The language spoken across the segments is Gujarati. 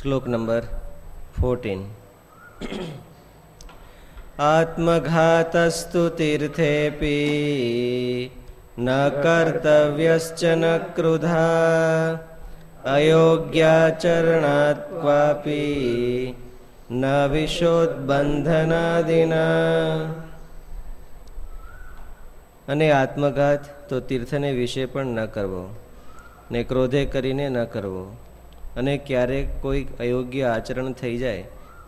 શ્લોક નંબર ફોર્ટીન આત્મઘાતસ્તુ તીર્થેપી ન કર્તવ્યશ્ચ ન ક્રુધા અયોગ્યાચરણાત્ ક્વાપી ન વિશોદબંધનાદિના અને આત્મઘાત તો તીર્થને વિશે પણ ન કરવો, ને ક્રોધે કરીને ન કરવો. અને ક્યારેક કોઈક અયોગ્ય આચરણ થઈ જાય,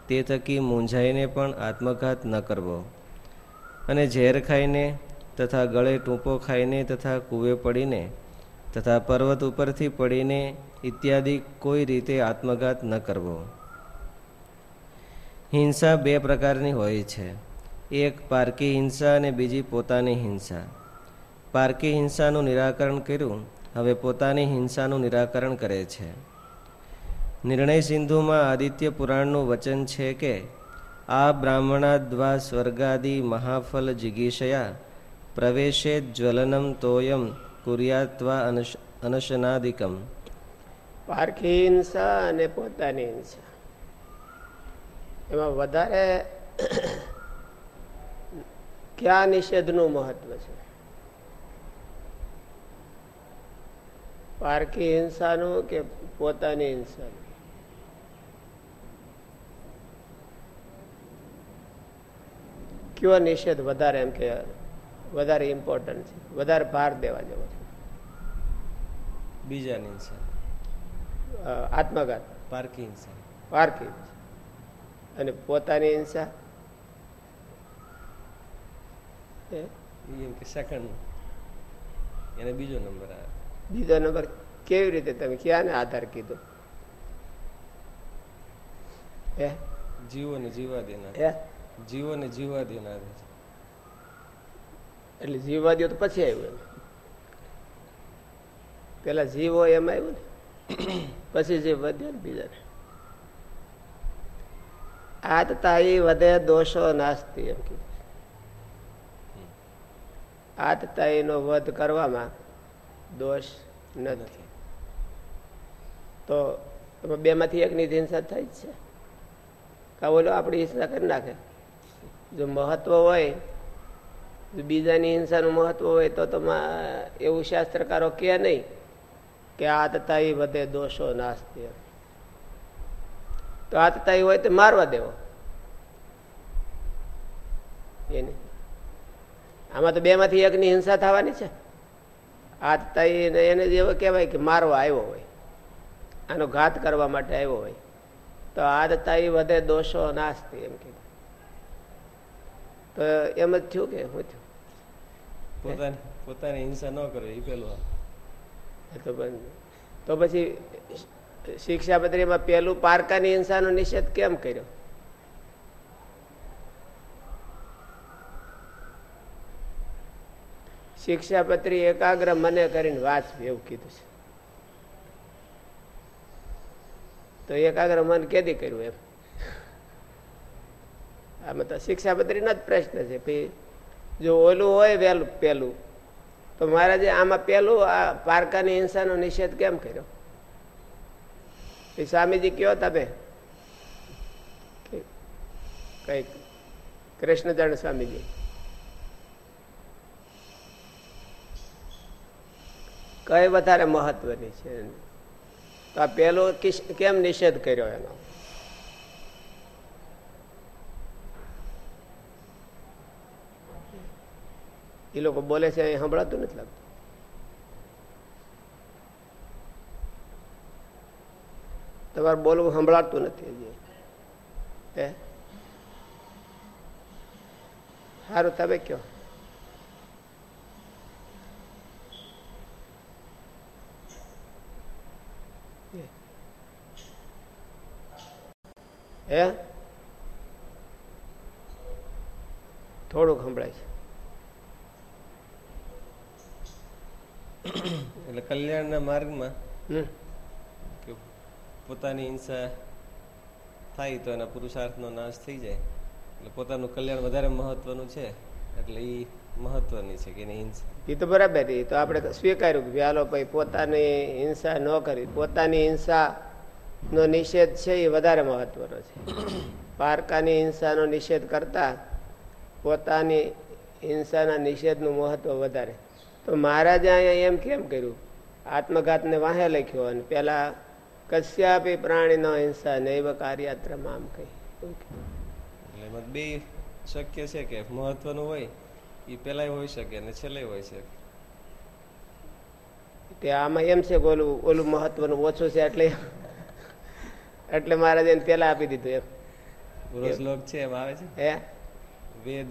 તે થકી મૂંઝાઈને પણ આત્મઘાત ન કરવો. અને ઝેર ખાઈને તથા ગળે ટૂંપો ખાઈને તથા કૂવે પડીને તથા પર્વત ઉપરથી પડીને ઇત્યાદિ કોઈ રીતે આત્મઘાત ન કરવો. હિંસા બે પ્રકારની હોય છે. એક પારકી હિંસા અને બીજી પોતાની હિંસા. પારકી હિંસાનું નિરાકરણ કર્યું, હવે પોતાની હિંસાનું નિરાકરણ કરે છે. નિર્ણય સિંધુમાં આદિત્ય પુરાણનું વચન છે કે, આ બ્રાહ્મણાદ્વા સ્વર્ગાદિ મહાફલ જિગીષયા, પ્રવેશે જ્વલનમ તોયમ કુર્યાત્વા અનશનાદિકમ. પારખી હિંસા અને પોતાની હિંસા એમાં વધારે ક્યાં નિષેધનું મહત્વ છે? પારખી હિંસાનું કે પોતાની હિંસાનું કયો નિષેધ વધારે એમ કે વધારે ઇમ્પોર્ટન્ટ છે? વધારે ભાર દેવા જેવો છે. હિંસા આત્મઘાત. પારકી હિંસા. પારકી અને પોતાની હિંસા? એમ કે સેકન્ડ. એને બીજો નંબર આવે બીજો નંબર કેવી રીતે તમે ક્યાં ને આધાર કીધો? હે? જીવોને જીવા દેનાર હે જીવોને જીવા દેનાર એટલે જીવવા દો તો પછી આવ્યું એમ. પેલા જીવો એમ આવ્યું ને, પછી જીવ વધ્યો ને બીજાને. આતતાઈ વધે દોષો નાસ્તી એમ કીધું. આતતાઈ નો વધ કરવામાં દોષ નથી. તો બે માંથી એકની હિંસા થઈ જ છે. કા બોલો, આપણી હિંસા કરી નાખે. જો મહત્વ હોય બીજાની હિંસાનું મહત્વ હોય, તો એવું શાસ્ત્રકારો કે નહીં કે આતતાઈ વધે દોષો નાસ્તી તો આતતાઈ હોય તો મારવા દેવો. એની. આમાં તો બે માંથી એકની હિંસા થવાની છે. આતતાઈ એને જેવો કહેવાય કે મારવા આવ્યો હોય. આનો ઘાત કરવા માટે આવ્યો હોય. તો આદતાઈ વધે દોષો નાસ્તી એમ કીધું તો એમ જ થયું કે શું થયું? પોતાની પોતાની હિંસા ન કરે એ પેલું તો પછી શિક્ષાપત્રીમાં પેલું પારકાની હિંસાનો નિષેધ કેમ કર્યો? શિક્ષાપત્રી એકાગ્ર મને કરીને વાંચવી એવું કીધું છે. તો એકાગ્ર મન કેદી કર્યું એમ? આમાં તો શિક્ષાપત્રી ના જ પ્રશ્ન છે. ભાઈ જો ઓલું હોય વહેલું, પહેલું. તો મહારાજે આમાં પહેલું, આ પારકાની હિંસાનો નિષેધ કેમ કર્યો? સ્વામીજી કયો તમે કંઈક કૃષ્ણચરણ સ્વામીજી. કઈ વધારે મહત્વની છે? તો આ પહેલો કેમ નિષેધ કર્યો એનો? એ લોકો બોલે છે અહીં સંભળાતું નથી લાગતું. તમારે બોલવું સંભળાતું નથી હે? સારું તમે કયો હે? થોડુંક સંભળાય છે. એટલે કલ્યાણના માર્ગમાં કે પોતાની હિંસા થાય તો એના પુરુષાર્થનો નાશ થઈ જાય. એટલે પોતાનું કલ્યાણ વધારે મહત્વનું છે. એટલે એ મહત્વની છે કે હિંસા એ તો બરાબર એ તો આપણે સ્વીકાર્યું કે વ્યાલો ભાઈ પોતાની હિંસા ન કરી. પોતાની હિંસા નો નિષેધ છે એ વધારે મહત્વનો છે. પારકાની હિંસાનો નિષેધ કરતા પોતાની હિંસાના નિષેધનું મહત્વ વધારે. તો મહારાજે અહીંયા એમ કેમ કર્યું? આત્મઘાતને વાહે લખ્યો અને પેલા કશ્યાપી પ્રાણીનો હિંસા નૈવ કાર્યાત્રમાં આમ કહી. એટલે બે શક્ય છે કે મહત્વનું હોય એ પેલા હોઈ શકે અને છેલ્લે હોય શકે. તે આમાં એમ છે કે ઓલું ઓલું મહત્વનું ઓછું છે એટલે એટલે મહારાજે એને પેલા આપી દીધું એમ. પૂરો શ્લોક છે એમ આવે છે? હે? વેદ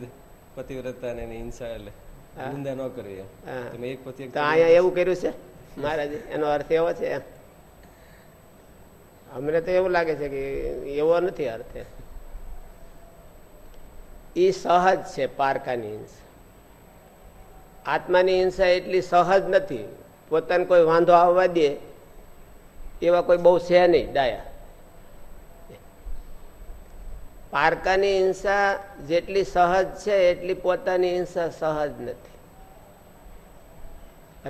પતિવ્રતા ને હિંસા એટલે. નિંદા ન કરવી તમે એક પતિ તો અહીંયા એવું કર્યું છે? મહારાજ એનો અર્થ એવો છે? અમને તો એવું લાગે છે કે એવો નથી અર્થ. એ સહજ છે પારકાની હિંસા. આત્માની હિંસા એટલી સહજ નથી. પોતાને કોઈ વાંધો આવવા દે એવા કોઈ બહુ છે નહીં ડાયા. પારકાની હિંસા જેટલી સહજ છે, એટલી પોતાની હિંસા સહજ નથી.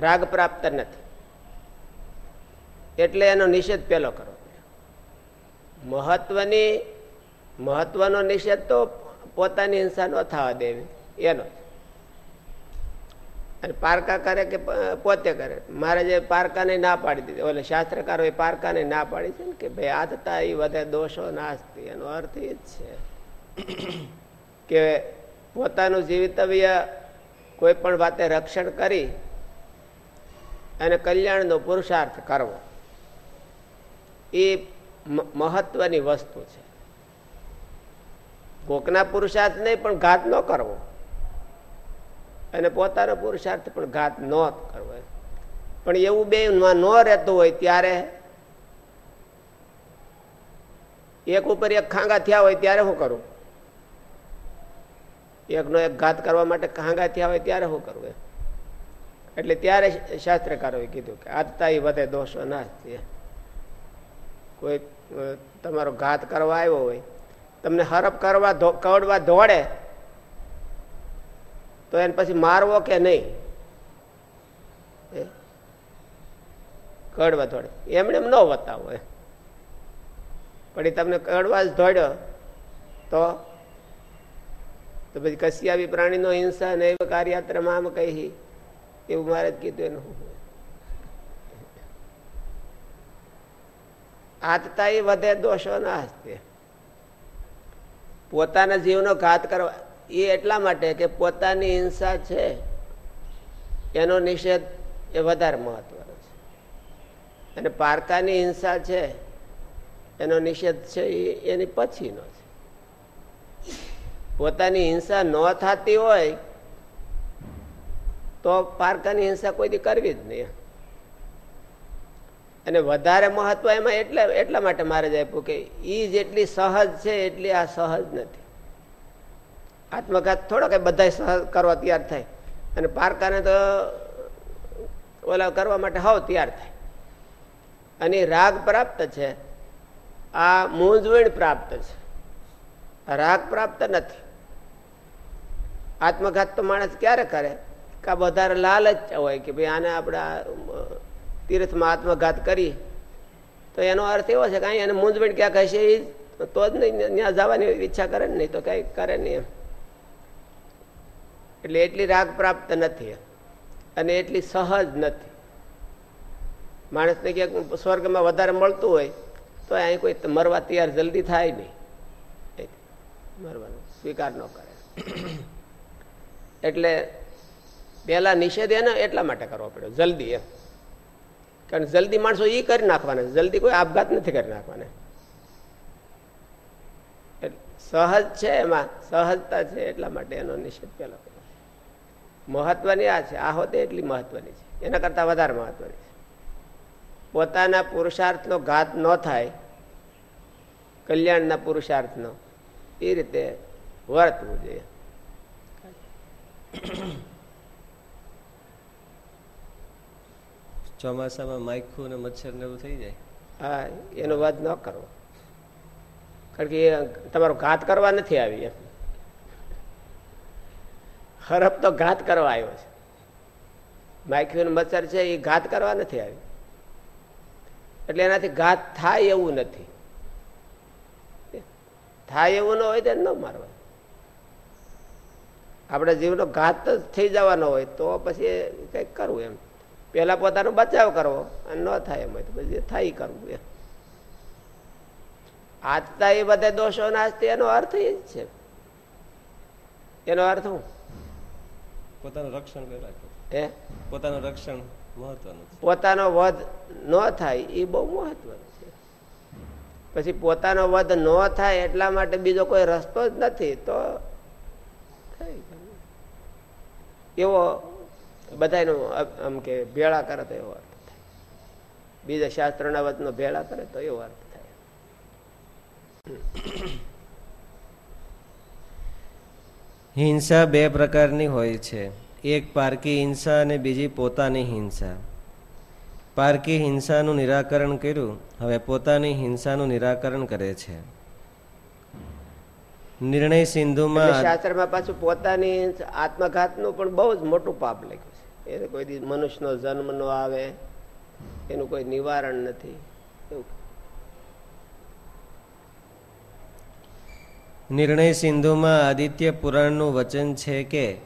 રાગ પ્રાપ્ત નથી. એટલે એનો નિષેધ પેલો કરો મહત્વની, મહત્વનો નિષેધ તો પોતાની હિંસા ન થવા દેવી. એનો અને પારકા કરે કે પોતે કરે? મહારાજે પારકાને ના પાડી દીધી. ઓલે શાસ્ત્રકારો એ પારકાને ના પાડી છે ને કે ભાઈ આતતા એ વધે દોષો નાસ્તી. એનો અર્થ એ જ છે કે પોતાનું જીવિતવ્ય કોઈ પણ વાતે રક્ષણ કરી અને કલ્યાણનો પુરુષાર્થ કરવો. એ મહત્વની વસ્તુ છે. કોકના પુરુષાર્થ નહીં, પણ ઘાત ન કરવો. અને પોતાનો પુરુષાર્થ પણ ઘાત ન કરવો પણ એવું બે ન રહેતું હોય ત્યારે એક ઉપર એક ખાંગા થયા હોય ત્યારે શું કરવું એકનો એક ઘાત કરવા માટે ખાંગા થયા હોય ત્યારે શું કરવું એટલે ત્યારે શાસ્ત્રકારોએ કીધું કે આતતા વધે દોષો ના કોઈ તમારો ઘાત કરવા આવ્યો હોય, તમને હરપ કરવા કવડવા દોડે તો એને પછી મારવો કે નહીં? કડવા દોડે એમણે એમ ન બતાવો પણ એ તમને કડવા જ ધોડ્યો, તો? તો પછી કશિયાવી પ્રાણીનો હિંસા ને એવા કાર્યાત્રામાં આમ કહી, એવું મારે જ કીધું એનું આતતા એ વધે, દોષો ના હસ્તે પોતાના જીવનો ઘાત કરવા એ એટલા માટે કે પોતાની હિંસા છે, એનો નિષેધ એ વધારે મહત્વનો છે. અને પારકાની હિંસા છે, એનો નિષેધ છે એની પછીનો છે. પોતાની હિંસા ન થતી હોય તો પારકાની હિંસા કોઈથી કરવી જ નહીં. અને વધારે મહત્વ એમાં એટલે, એટલા માટે મારે જ આપ્યું કે એ જેટલી સહજ છે, એટલી આ સહજ નથી. આત્મઘાત થોડો કે બધા કરવા તૈયાર થાય. અને પારકાને તો ઓલા કરવા માટે હાવ તૈયાર થાય. અને રાગ પ્રાપ્ત છે. આ મૂંઝવણ પ્રાપ્ત છે. રાગ પ્રાપ્ત નથી. આત્મઘાત તો માણસ ક્યારે કરે? કે વધારે લાલચ હોય કે ભાઈ આને આપણે તીર્થમાં આત્મઘાત કરી. તો એનો અર્થ એવો છે કે અહીં એને મૂંઝવણ ક્યાંક હશે એ તો જ નહીં ત્યાં જવાની ઈચ્છા કરે નહીં તો કઈ કરે નહીં એમ. એટલે એટલી રાગ પ્રાપ્ત નથી. અને એટલી સહજ નથી. માણસને ક્યાંક સ્વર્ગમાં વધારે મળતું હોય, તો અહીં કોઈ મરવા તૈયાર જલ્દી થાય નહીં. મરવાનો, સ્વીકાર ન કરે. એટલે પહેલાં નિષેધ એને એટલા માટે કરવો પડ્યો, જલ્દી એમ. કારણ જલ્દી માણસો એ કરી નાખવાના જલ્દી કોઈ આપઘાત નથી કરી નાખવાના. સહજ છે એમાં, સહજતા છે એટલા માટે એનો નિષેધ પેલો મહત્વની આ છે. આ હોતે એટલી મહત્વની છે. એના કરતા વધારે મહત્વની છે. પોતાના પુરુષાર્થનો ઘાત ન થાય કલ્યાણના પુરુષાર્થનો એ રીતે વર્તવું જોઈએ. ચોમાસામાં માયખું અને મચ્છર ને એવું થઈ જાય? હા એનો વધ ન કરવો. કારણ કે તમારો ઘાત કરવા નથી આવી એમ. હરફ તો ઘાત કરવા આવ્યો છે. માયખ્યું મચ્છર છે એ ઘાત કરવા નથી આવી એટલે એનાથી ઘાત થાય એવું નથી. થાય એવું ન હોય તો ન મારવા. આપણે જીવનો ઘાત જ થઈ જવાનો હોય તો પછી કંઈક કરવું એમ. પહેલાં પોતાનો બચાવ કરવો અને ન થાય એમ હોય તો પછી થાય કરવું એમ. આજતા એ બધા દોષો નાસ્તી એનો અર્થ એ જ છે. એનો અર્થ શું પોતાનું રક્ષણ હે? પોતાનું રક્ષણ મહત્વનું પોતાનો વધ ન થાય એ બહુ મહત્વનું છે. પછી પોતાનો વધ ન થાય એટલા માટે બીજો કોઈ રસ્તો જ નથી તો એવો બધાનો આમ કે ભેળા કરે તો એવો અર્થ થાય. બીજા શાસ્ત્રના વચનો ભેળા કરે તો એવો અર્થ થાય. હિંસા બે પ્રકારની હોય છે. એક પારકી હિંસા અને બીજી પોતાની હિંસા. પારકી હિંસાનું નિરાકરણ કર્યું, હવે પોતાની હિંસાનું નિરાકરણ કરે છે. નિર્ણય સિંધુમાં શાસ્ત્રમાં પાછું પોતાની આત્મઘાતનું પણ બહુ જ મોટું પાપ લખ્યું છે. એને કોઈ મનુષ્યનો જન્મ નો આવે, એનું કોઈ નિવારણ નથી. એવું. નિર્ણય સિંધુમાં આદિત્ય પુરાણનું વચન છે કે,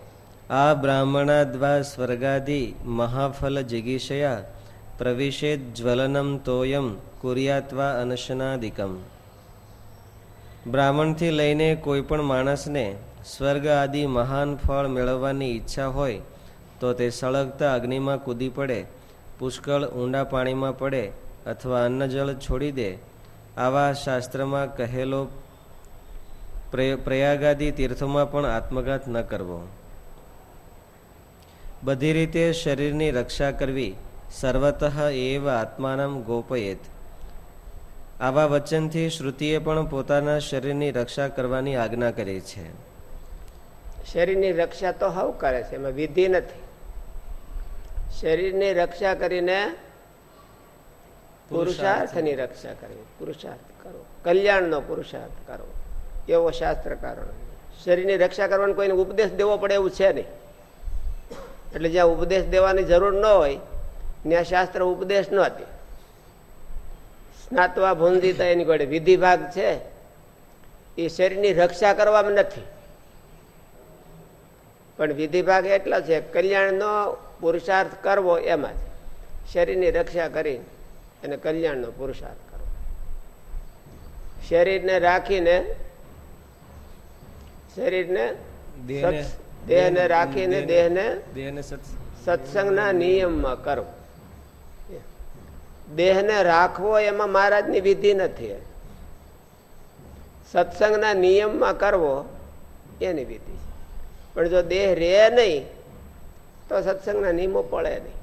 આ બ્રાહ્મણાદ્વા સ્વર્ગાદિ મહાફલ જિગીષયા પ્રવિશેદ જ્વલનમ તોયમ કુર્યાત્વા અનશનાદિકમ. બ્રાહ્મણથી લઈને કોઈ પણ માણસને સ્વર્ગ આદિ મહાન ફળ મેળવવાની ઈચ્છા હોય, તો તે સળગતા અગ્નિમાં કૂદી પડે, પુષ્કળ ઊંડા પાણીમાં પડે અથવા અન્નજળ છોડી દે, આવા શાસ્ત્રમાં કહેલો પ્રયાગાદી તીર્થોમાં પણ આત્મઘાત ન કરવો. બધી રીતે શરીરની રક્ષા કરવી સર્વતઃ એવ આત્માનામ ગોપયેત. આવા વચનથી શ્રુતિએ પણ પોતાના શરીરની રક્ષા કરવાની આજ્ઞા કરી છે. શરીરની રક્ષા તો હવ કરે છે, એમાં વિધિ નથી. શરીરની રક્ષા કરીને પુરુષાર્થની રક્ષા કરવી, પુરુષાર્થ કરો. કલ્યાણનો પુરુષાર્થ કરો. એવો શાસ્ત્ર શરીરની રક્ષા કરવાનો કોઈને ઉપદેશ દેવો પડે એવું છે નહીં. એટલે જ્યાં ઉપદેશ દેવાની જરૂર ન હોય, ત્યાં શાસ્ત્ર ઉપદેશ ન હતી સ્નાતવા ભૂંદિતા એની ઘડે વિધિ છે. એ શરીરની રક્ષા કરવામાં નથી. પણ વિધિ ભાગ એટલો છે, કલ્યાણનો પુરુષાર્થ કરવો એમાં જ. શરીરની રક્ષા કરી અને કલ્યાણનો પુરુષાર્થ કરવો. શરીરને રાખીને શરીરને દેહને રાખીને દેહને સત્સંગના નિયમમાં કરવો દેહને રાખવો એમાં મહારાજની વિધિ નથી. સત્સંગના નિયમમાં કરવો એની વિધિ પણ જો દેહ રે નહીં તો સત્સંગના નિયમો પડે નહીં.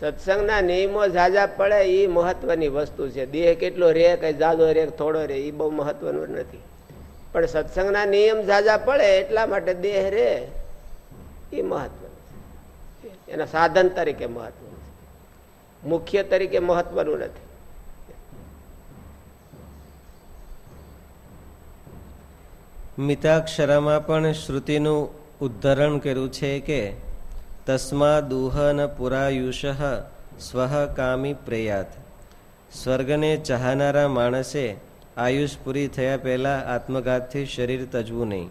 સત્સંગના નિયમો ઝાઝા પડે એ મહત્વની વસ્તુ છે. દેહ કેટલો રે કઈ ઝાઝો રે થોડો રે એ બહુ મહત્વનું નથી. પણ સત્સંગના નિયમ ઝાઝા પડે એટલા માટે દેહ રે, એ મહત્વનું એના સાધન તરીકે મહત્વનું મુખ્ય તરીકે મહત્વનું નથી. મિતાક્ષરામાં પણ શ્રુતિનું ઉદ્ધરણ કર્યું છે કે તસ્મા દુહન પુરાયુષ સ્વ કામી પ્રેયાત. સ્વર્ગને ચાહનારા માણસે આયુષ પૂરી થયા પહેલાં આત્મઘાતથી શરીર તજવું નહીં.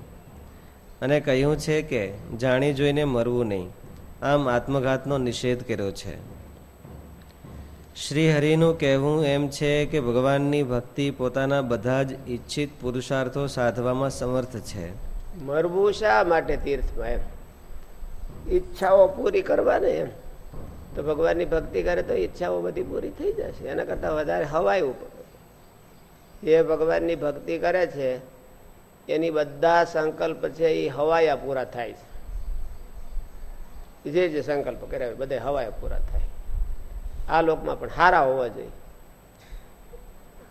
અને કહ્યું છે કે, જાણી જોઈને મરવું નહીં. આમ આત્મઘાતનો નિષેધ કર્યો છે. શ્રી હરિનું કહેવું એમ છે કે, ભગવાનની ભક્તિ પોતાના બધા જ ઈચ્છિત પુરુષાર્થો સાધવામાં સમર્થ છે. મરવું શા માટે તીર્થમાં એમ? ઈચ્છાઓ પૂરી કરવાને એમ. તો ભગવાનની ભક્તિ કરે તો ઈચ્છાઓ બધી પૂરી થઈ જશે. એના કરતાં વધારે હવાયું જે ભગવાનની ભક્તિ કરે છે, એની બધા સંકલ્પ છે એ હવાયા પૂરા થાય છે. જે જે સંકલ્પ કર્યા બધા હવાયા પૂરા થાય. આ લોકમાં પણ હારા હોવા જોઈએ.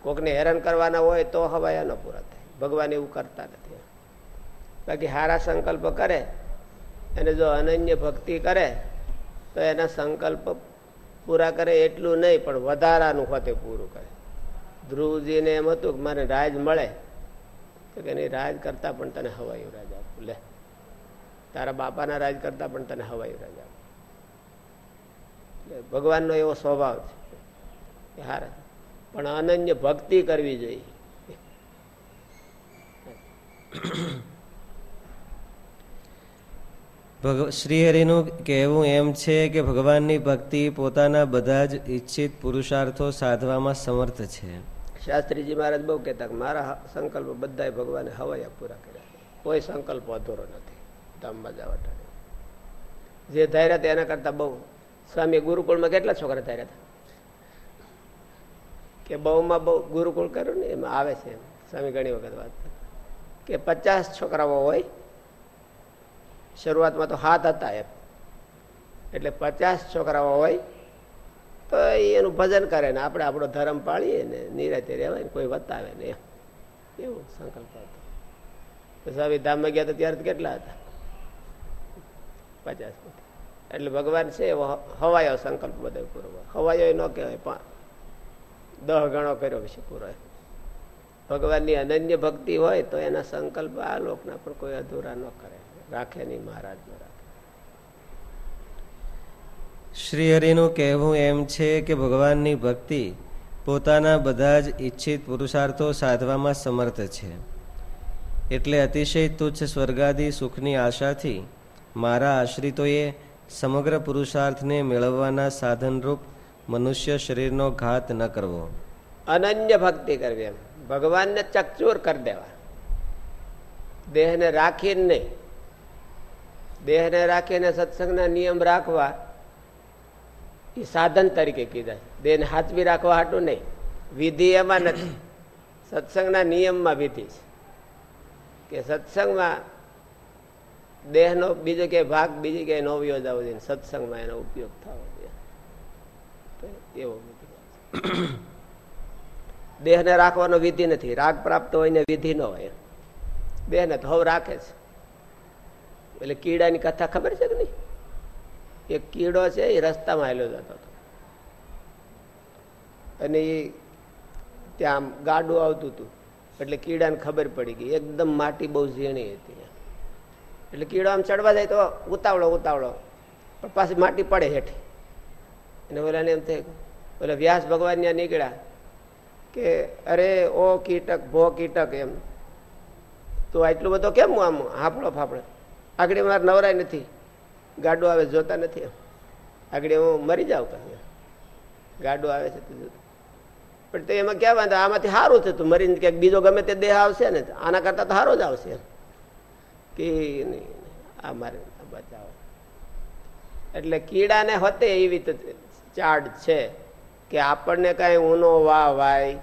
કોકને હેરાન કરવાના હોય તો હવાયા ન પૂરા થાય. ભગવાન એવું કરતા નથી. બાકી હારા સંકલ્પ કરે, અને જો અનન્ય ભક્તિ કરે, તો એના સંકલ્પ પૂરા કરે એટલું નહીં, પણ વધારાનું હોતે પૂરું કરે. ધ્રુવજીને એમ હતું કે મારે રાજ મળે. તો કે રાજ કરતા પણ તને હવાયું રાજ આપું. લે, તારા બાપાના રાજ કરતા પણ તને હવાયું રાજ આપું. ભગવાનનો એવો સ્વભાવ છે. હારા, પણ અનન્ય ભક્તિ કરવી જોઈએ. શ્રીહરિનું કહેવું એમ છે કે ભગવાનની ભક્તિ પોતાના બધા જ ઈચ્છિત પુરુષાર્થો સાધવામાં સમર્થ છે. શાસ્ત્રીજી મહારાજ બહુ કહેતા મારા સંકલ્પ બધા ભગવાને હવાયા પૂરા કર્યા કોઈ સંકલ્પ અધૂરો નથી. ધામમાં જવા જે ધાર્યા હતા એના કરતા બહુ. સ્વામી ગુરુકુળમાં કેટલા છોકરા ધાર્યા હતા? કે બહુમાં બહુ ગુરુકુળ કર્યું ને એમાં આવે છે સ્વામી ઘણી વખત વાત કે પચાસ છોકરાઓ હોય, શરૂઆતમાં તો હાથ હતા એમ. એટલે પચાસ છોકરાઓ હોય તો એનું ભજન કરે ને આપણે આપણો ધર્મ પાળીએ ને નિરાતે રહેવાય ને કોઈ વતાવે ને એવું સંકલ્પ હતો. સ્વામી ધામમાં ગયા તો ત્યારે કેટલા હતા? પચાસ એટલે ભગવાન છે એવો હવાયો સંકલ્પ બધો પૂરો. હવાયો ન કહેવાય, પણ દહ ગણો કર્યો છે પૂરો. ભગવાનની અનન્ય ભક્તિ હોય તો એના સંકલ્પ આ લોકના પણ કોઈ અધૂરા ન કરે. રાખે નહીં મહારાજ શ્રી હરિનું કહેવું એમ છે કે ભગવાનની ભક્તિ પોતાના બધા જ ઈચ્છિત પુરુષાર્થો સાધવામાં સમર્થ છે. એટલે અતિશય તુચ્છ સ્વર્ગાદી સુખની આશાથી મારા આશ્રિતોએ સમગ્ર પુરુષાર્થને મેળવવાના સાધનરૂપ મનુષ્ય શરીરનો ઘાત ન કરવો. અનન્ય ભક્તિ કરવી એમ. ભગવાનને ચકચૂર કરી દેવા. દેહને રાખીને નહીં. દેહને રાખીને સત્સંગના નિયમ રાખવા એ સાધન તરીકે કીધા દેહને હાથવી રાખવા હાટું નહીં. વિધિ એમાં નથી. સત્સંગના નિયમમાં વિધિ છે. કે સત્સંગમાં દેહનો બીજો ક્યાંય ભાગ, બીજી ક્યાંય નો યોજાવો જોઈએ. સત્સંગમાં એનો ઉપયોગ થવો જોઈએ. એવો દેહને રાખવાનો વિધિ નથી. રાગ પ્રાપ્ત હોય ને વિધિ ન હોય. દેહને હવે રાખે છે. એટલે કીડાની કથા ખબર છે કે નહીં? એક કીડો છે એ રસ્તામાં આવેલો જતો હતો. અને એ ત્યાં ગાડું આવતું હતું. એટલે કીડાને ખબર પડી ગઈ. એકદમ માટી બહુ ઝીણી હતી એટલે કીડો આમ ચડવા જાય તો ઉતાવળો ઉતાવળો. પણ પાછી માટી પડે હેઠે. અને ઓલાને એમ થાય, ઓલા વ્યાસ ભગવાન ત્યાં નીકળ્યા કે, અરે, ઓ કીટક, ભો કીટક એમ. તો આટલું બધો કેમ આમ હાફળો ફાફળો આગળ મારે નવરાય નથી. ગાડું આવે જોતા નથી આગળ હું મરી જાઉં પછી ગાડું આવે છે પણ તો એમાં ક્યાં વાંધો? આમાંથી સારું છે તું મરીને ક્યાંક બીજો ગમે તે દેહ આવશે ને આના કરતાં તો સારો જ આવશે કે નહીં આ મારે બચાવો એટલે કીડાને હોતે એવી ચાડ છે કે આપણને કાંઈ ઊનો વાહ વાય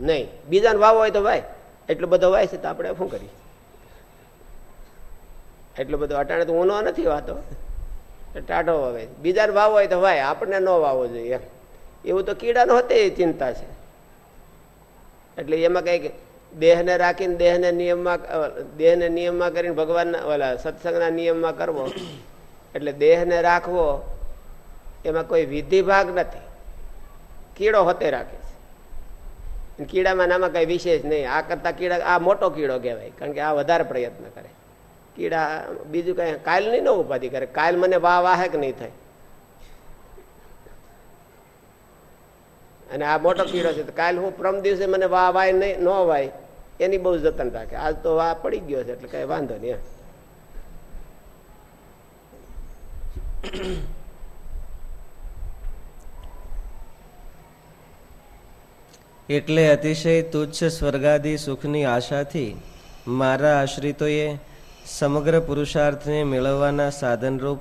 નહીં. બીજાને વાવ હોય તો વાય. એટલો બધો વાય છે તો આપણે શું કરીએ? એટલો બધો અટાણે તો ઊનો નથી વાતો. ટાઢો વાવે બીજાને વાવો હોય તો ભાઈ આપણને ન વાવો જોઈએ એવું તો કીડાનો હોતે ચિંતા છે. એટલે એમાં કંઈક દેહને રાખીને દેહને નિયમમાં દેહને નિયમમાં કરીને ભગવાનના, ઓલા સત્સંગના નિયમમાં કરવો. એટલે દેહને રાખવો, એમાં કોઈ વિધિ ભાગ નથી. કીડો હોતે રાખે છે. કીડામાં નામાં કઈ વિશેષ નહીં. આ કરતા કીડા, આ મોટો કીડો કહેવાય, કારણ કે આ વધારે પ્રયત્ન કરે. કીડા, બીજું કઈ. કાલ નહીં ન ઉપાધિ કરે. કાલ મને વાહ વાહે કે નહીં થાય? અને આ મોટો કીડો છે. કાલ હું પ્રમ દિવસે મને વાહ વાય નહીં ન વાય એની બહુ જતન રાખે. આજ તો વાહ પડી ગયો છે, એટલે કઈ વાંધો નહીં એટલે અતિશય તુચ્છ સ્વર્ગાદી સુખની આશાથી મારા આશ્રિતોએ સમગ્ર પુરુષાર્થને મેળવવાના સાધનરૂપ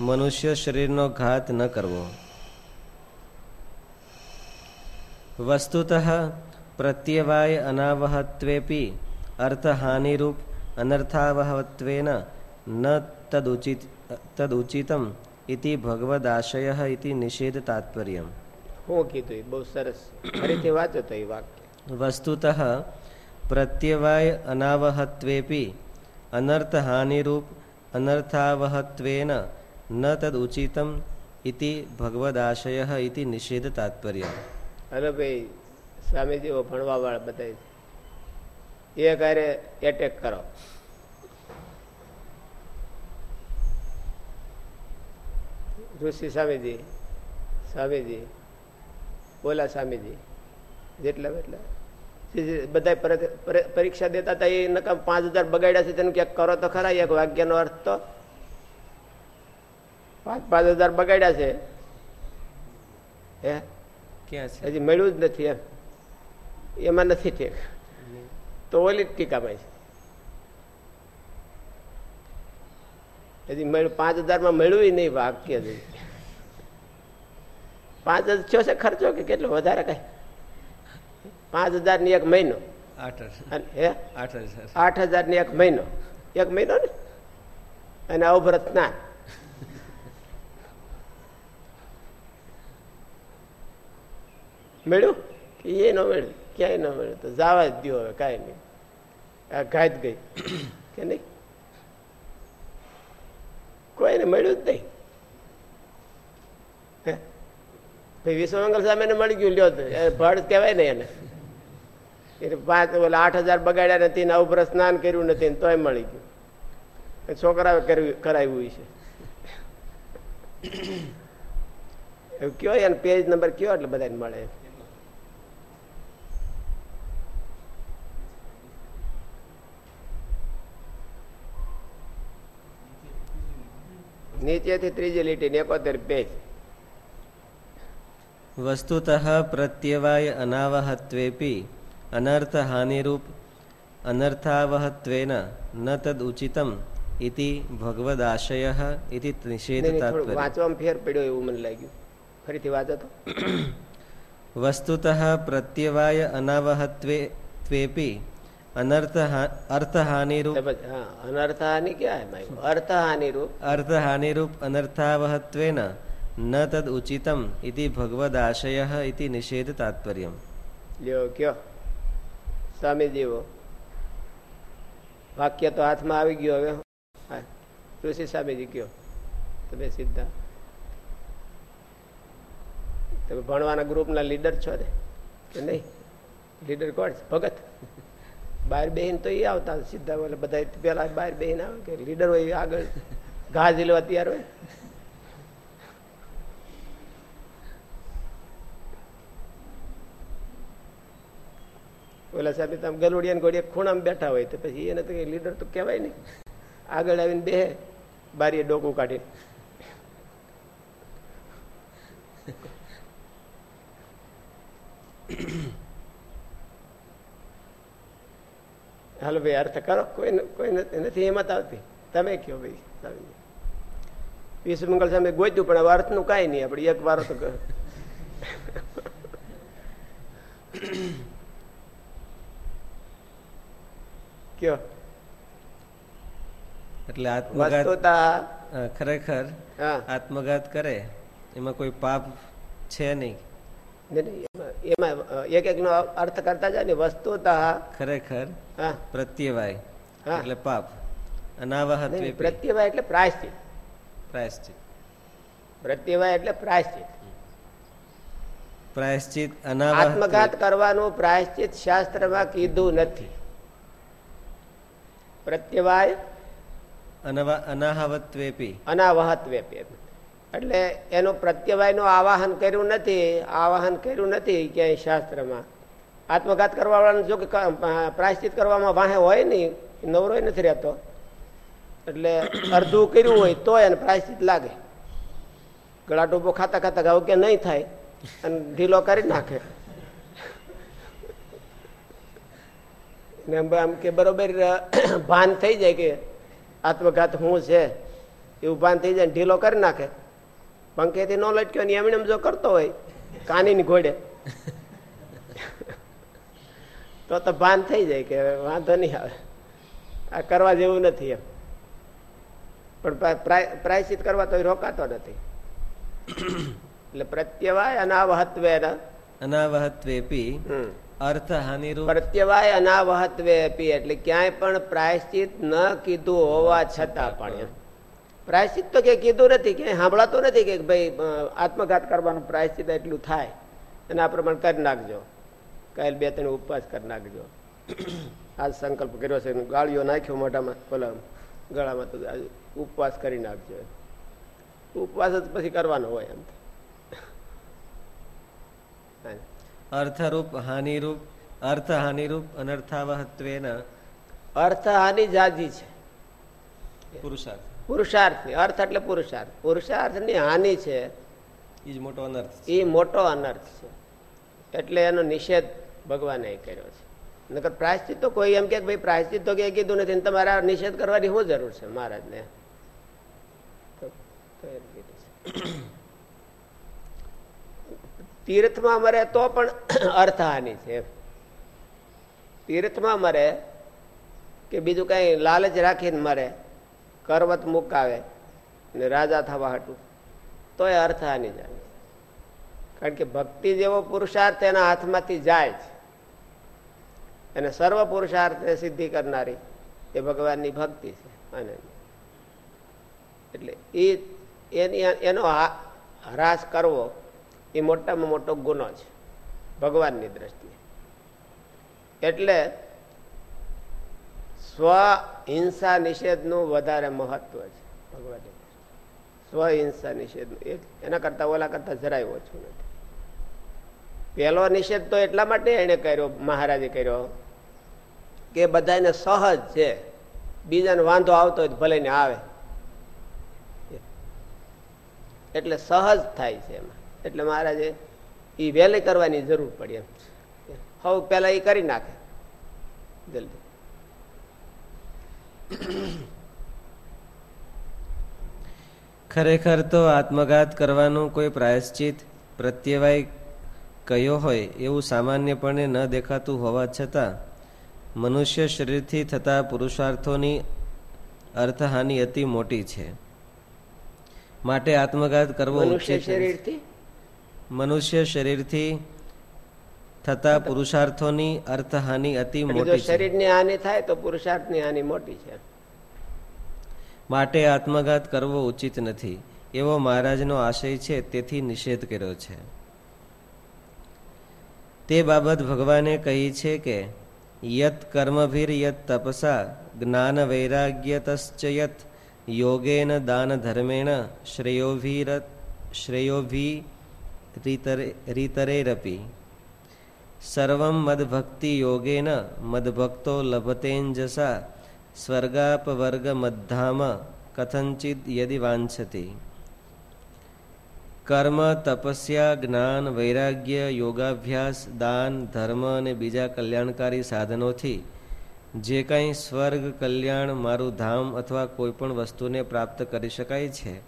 મનુષ્ય શરીરનો ઘાત ન કરવો. વસ્તુત પ્રત્યવાય અનાવહત્વેપી અર્થહાનિરૂપ અનર્થાવહત્વેન ન તદુચિત તદુચિતમ ઇતિ ભગવદાશય ઇતિ નિષેધ તાત્પર્ય હું કીધું બહુ સરસ. ફરીથી વાંચો તો એ વાક્ય. વસ્તુત પ્રત્યવાય અનાવહત્વેપી અનર્થ હાનિરૂપ અનર્થાવહત્વેન ન તદ ઉચિતમ ઇતિ ભગવદાશય ઇતિ નિષેધ તાત્પર્ય અરે ભાઈ, સ્વામીજીઓ ભણવા વાળા બતાવી એ કાર્ય એટેક કરો. ઋષિ સ્વામીજી સ્વામીજી, બોલા સ્વામીજી, જેટલા એટલા બધા પરીક્ષા દેતા હતા એ નકામ પાંચ હજાર બગાડ્યા છે તેનું ક્યાંક કરો તો ખરા એક વાક્યનો અર્થ તો પાંચ પાંચ હજાર બગાડ્યા છે. હે? ક્યાં છે? હજી મળ્યું જ નથી એમ. એમાં નથી ઠીક. તો ઓલી જ ટીકામાં છે. હજી મળ્યું પાંચ હજારમાં મળ્યું નહીં વાક્ય પાંચ હજાર છે ખર્ચો કે કેટલો? વધારે કઈ? પાંચ હજારની એક મહિનો. આઠ હજાર. ની એક મહિનો. એક મહિનો ને? અને અવભરત સ્નાન મળ્યું? એ ન મળ્યું. ક્યાંય ન મળ્યું? તો જવા જ દો હવે કાંઈ નહીં. આ ઘાત ગઈ. કે નહીં? કોઈને મળ્યું જ નહીં. ભાઈ વિશ્વમંગલ સામે મળી ગયું લ્યો ભડ કહેવાય ને એને. પાંચ આઠ હજાર બગાડ્યા નથી ને અવભર સ્નાન કર્યું નથી તોય મળી ગયું. છોકરાએ કરાવ્યું છે કયો એને પેજ નંબર કયો એટલે બધાને મળે નીચેથી ત્રીજી લીટી એકોતેર પેજ વસ્તુત પ્રત્યવાય અનાવહત્વેપી. અનર્થ હાનિરૂપ અનર્થાવહત્વેન ન તદ ઉચિતમ ઇતિ ભગવદાશય ઇતિ નિષેધ તાત્પર્ય વાંચવામાં ફેર પડ્યો એવું મને લાગ્યું ફરીથી વાંચો તો વસ્તુત પ્રત્યવાય અનાવહત્વે ત્વેપી અનર્થ અર્થહાનિરૂપ અનર્થહાનિ ક્યાં અર્થહાનિરૂપ અર્થહાનિરૂપ અનર્થાવહત્વેન ન તદ ઉચિતમ ઇતિ ભગવદાશય ઇતિ નિષેધ તાત્પર્ય લ્યો કયો સ્વામીજીઓ. વાક્ય તો હાથમાં આવી ગયો હવે. ઋષિ સ્વામીજી કયો. તમે સીધા. તમે ભણવાના ગ્રુપના લીડર છો ને? કે નહીં? લીડર કોણ ભગત. બહાર બહેન તો એ આવતા સીધા. બધા પેલા બહાર બહેન આવે કે લીડર હોય આગળ. ઘા ઝીલવા તૈયાર હોય. ઓલા સાહેબ તમે ગલુડિયા ઘોડીએ ખૂણામાં બેઠા હોય તો પછી એને તો લીડર તો કહેવાય નહીં. આગળ આવીને બે બારીએ ડોકું કાઢીને. હાલો ભાઈ, અર્થ કરો. કોઈ કોઈ નથી હિંમત આવતી. તમે કયો ભાઈ વિશ્વ સામે ગોત્યું, પણ હવે અર્થનું કાંઈ નહીં. આપણે એક વાર તો કયો એટલે આત્મઘાત ખરેખર આત્મઘાત કરે એમાં કોઈ પાપ છે નહીં. એમાં એક એક નો અર્થ કરતા જાય ને વસ્તુ ખરેખર પ્રત્યવાય એટલે પાપ. અનાવહત પ્રત્યવાય એટલે પ્રાયશ્ચિત. પ્રાયશ્ચિત. પ્રત્યવાય એટલે પ્રાયશ્ચિત. પ્રાયશ્ચિત આત્મઘાત કરવાનું પ્રાયશ્ચિત શાસ્ત્રમાં કીધું નથી. પ્રત્યવાય અનાહવત્વેપી. અનાવહત્વેપી. એટલે એનું પ્રત્યવાયનું આવાહન કર્યું નથી આવાહન કર્યું નથી ક્યાંય શાસ્ત્રમાં. આત્મઘાત કરવાવાળાનું જો કે પ્રાયશ્ચિત કરવામાં વાહે હોય નહીં નવરો નથી રહેતો. એટલે અડધું કર્યું હોય તો એને પ્રાયશ્ચિત લાગે. ગળા ડૂબો ખાતા ખાતા ગાવ કે નહીં થાય અને ઢીલો કરી નાખે. આમ કે બરોબર ભાન થઈ જાય કે આત્મઘાત શું છે એવું ભાન થઈ જાય ઢીલો કરી નાખે. પંખેથી ન લટક્યો ને એમણે જો કરતો હોય કાની ઘોડે. તો તો ભાન થઈ જાય કે વાંધો નહીં આવે. આ કરવા જેવું નથી એમ. પણ પ્રાયશ્ચિત કરવા તો રોકાતો નથી. એટલે પ્રત્યવાય અનાવહત્વે અનાવહત્વેપી. અર્થ હાનિરૂપ પ્રત્યવાય અનાવહત્વે અપી, એટલે ક્યાંય પણ પ્રાયશ્ચિત ન કીધું હોવા છતાં પણ પ્રાયશ્ચિત તો કે કીધું નથી, કે સાંભળાતું નથી કે ભાઈ આત્મઘાત કરવાનું પ્રાયશ્ચિત એટલું થાય. અને આ પ્રમાણે કરી નાખજો. કાલ બે ત્રણ ઉપવાસ કરી નાખજો. આ સંકલ્પ કર્યો છે, ગાળીઓ નાખ્યો મોઢામાં બોલા ગળામાં તો ઉપવાસ કરી નાખજો. ઉપવાસ જ પછી કરવાનો હોય એમ. અર્થરૂપ હાનિરૂપ અર્થ હાનિરૂપ અનર્થાવહત્વેન. અર્થ હાનિ જાજી છે. પુરુષાર્થ. પુરુષાર્થ અર્થ એટલે પુરુષાર્થ. પુરુષાર્થની હાનિ છે એ મોટો અનર્થ એ મોટો અનર્થ છે. એટલે એનો નિષેધ ભગવાને કર્યો છે. નકર પ્રાયશ્ચિત તો કોઈ એમ કે ભાઈ પ્રાયશ્ચિત તો કે કીધું નથી તમારા નિષેધ કરવાની શું જરૂર છે? મહારાજને. તીર્થમાં મરે તો પણ અર્થહાની છે. તીર્થમાં મરે કે બીજું કઈ લાલચ રાખીને મરે, કરવત મુકાવે ને રાજા થવા હતું તો એ અર્થહાની જાય કારણ કે ભક્તિ જેવો પુરુષાર્થ એના હાથમાંથી જાય છે અને સર્વ પુરુષાર્થને સિદ્ધિ કરનારી એ ભગવાનની ભક્તિ છે અને એટલે એ એની એનો હ્રાસ કરવો એ મોટામાં મોટો ગુનો છે, ભગવાનની દ્રષ્ટિએ. એટલે સ્વહિંસા નિષેધનું વધારે મહત્વ છે, ભગવાનની સ્વહિંસા નિષેધનું એના કરતા ઓલા કરતા જરાય ઓછું નથી. પેલો નિષેધ તો એટલા માટે એને કર્યો, મહારાજે કર્યો, કે બધાને સહજ છે, બીજાને વાંધો આવતો હોય ભલે ને આવે. એટલે સહજ થાય છે એમાં. એટલે મહારાજે એ વહેલે કરવાની જરૂર પડી એમ. હવે પેલા એ કરી નાખે. જલ્દી. ખરેખર તો આત્મઘાત કરવાનું કોઈ પ્રાયશ્ચિત પ્રત્યવાય કયો હોય એવું સામાન્યપણે ન દેખાતું હોવા છતાં મનુષ્ય શરીરથી થતા પુરુષાર્થોની અર્થહાનિ અતિ મોટી છે. માટે આત્મઘાત કરવો શરીરથી? મનુષ્ય શરીરથી થતા પુરુષાર્થોની અર્થહાનિ અતિ મોટી છે. શરીરની હાનિ થાય તો પુરુષાર્થની હાનિ મોટી છે. માટે આત્મઘાત કરવો ઉચિત નથી. એવો મહારાજનો આશય છે તેથી નિષેધ કર્યો છે. તે બાબત ભગવાને કહી છે કે યત કર્મભીર યત તપસા જ્ઞાન વૈરાગ્યતશ્ચ યત યોગેન દાન ધર્મેણ શ્રેયોભીર શ્રેયોભી રીતરેરપી સર્વમ મદભક્તિ યોગેન મદભક્તો લભતેંજસા સ્વર્ગાપવર્ગ મધામ કથંચિત યદિ વાંછતી કર્મ તપસ્યા જ્ઞાન વૈરાગ્ય યોગાભ્યાસ દાન ધર્મ અને બીજા કલ્યાણકારી સાધનોથી જે કંઈ સ્વર્ગ, કલ્યાણ, મારું ધામ અથવા કોઈ પણ વસ્તુને પ્રાપ્ત કરી શકાય છે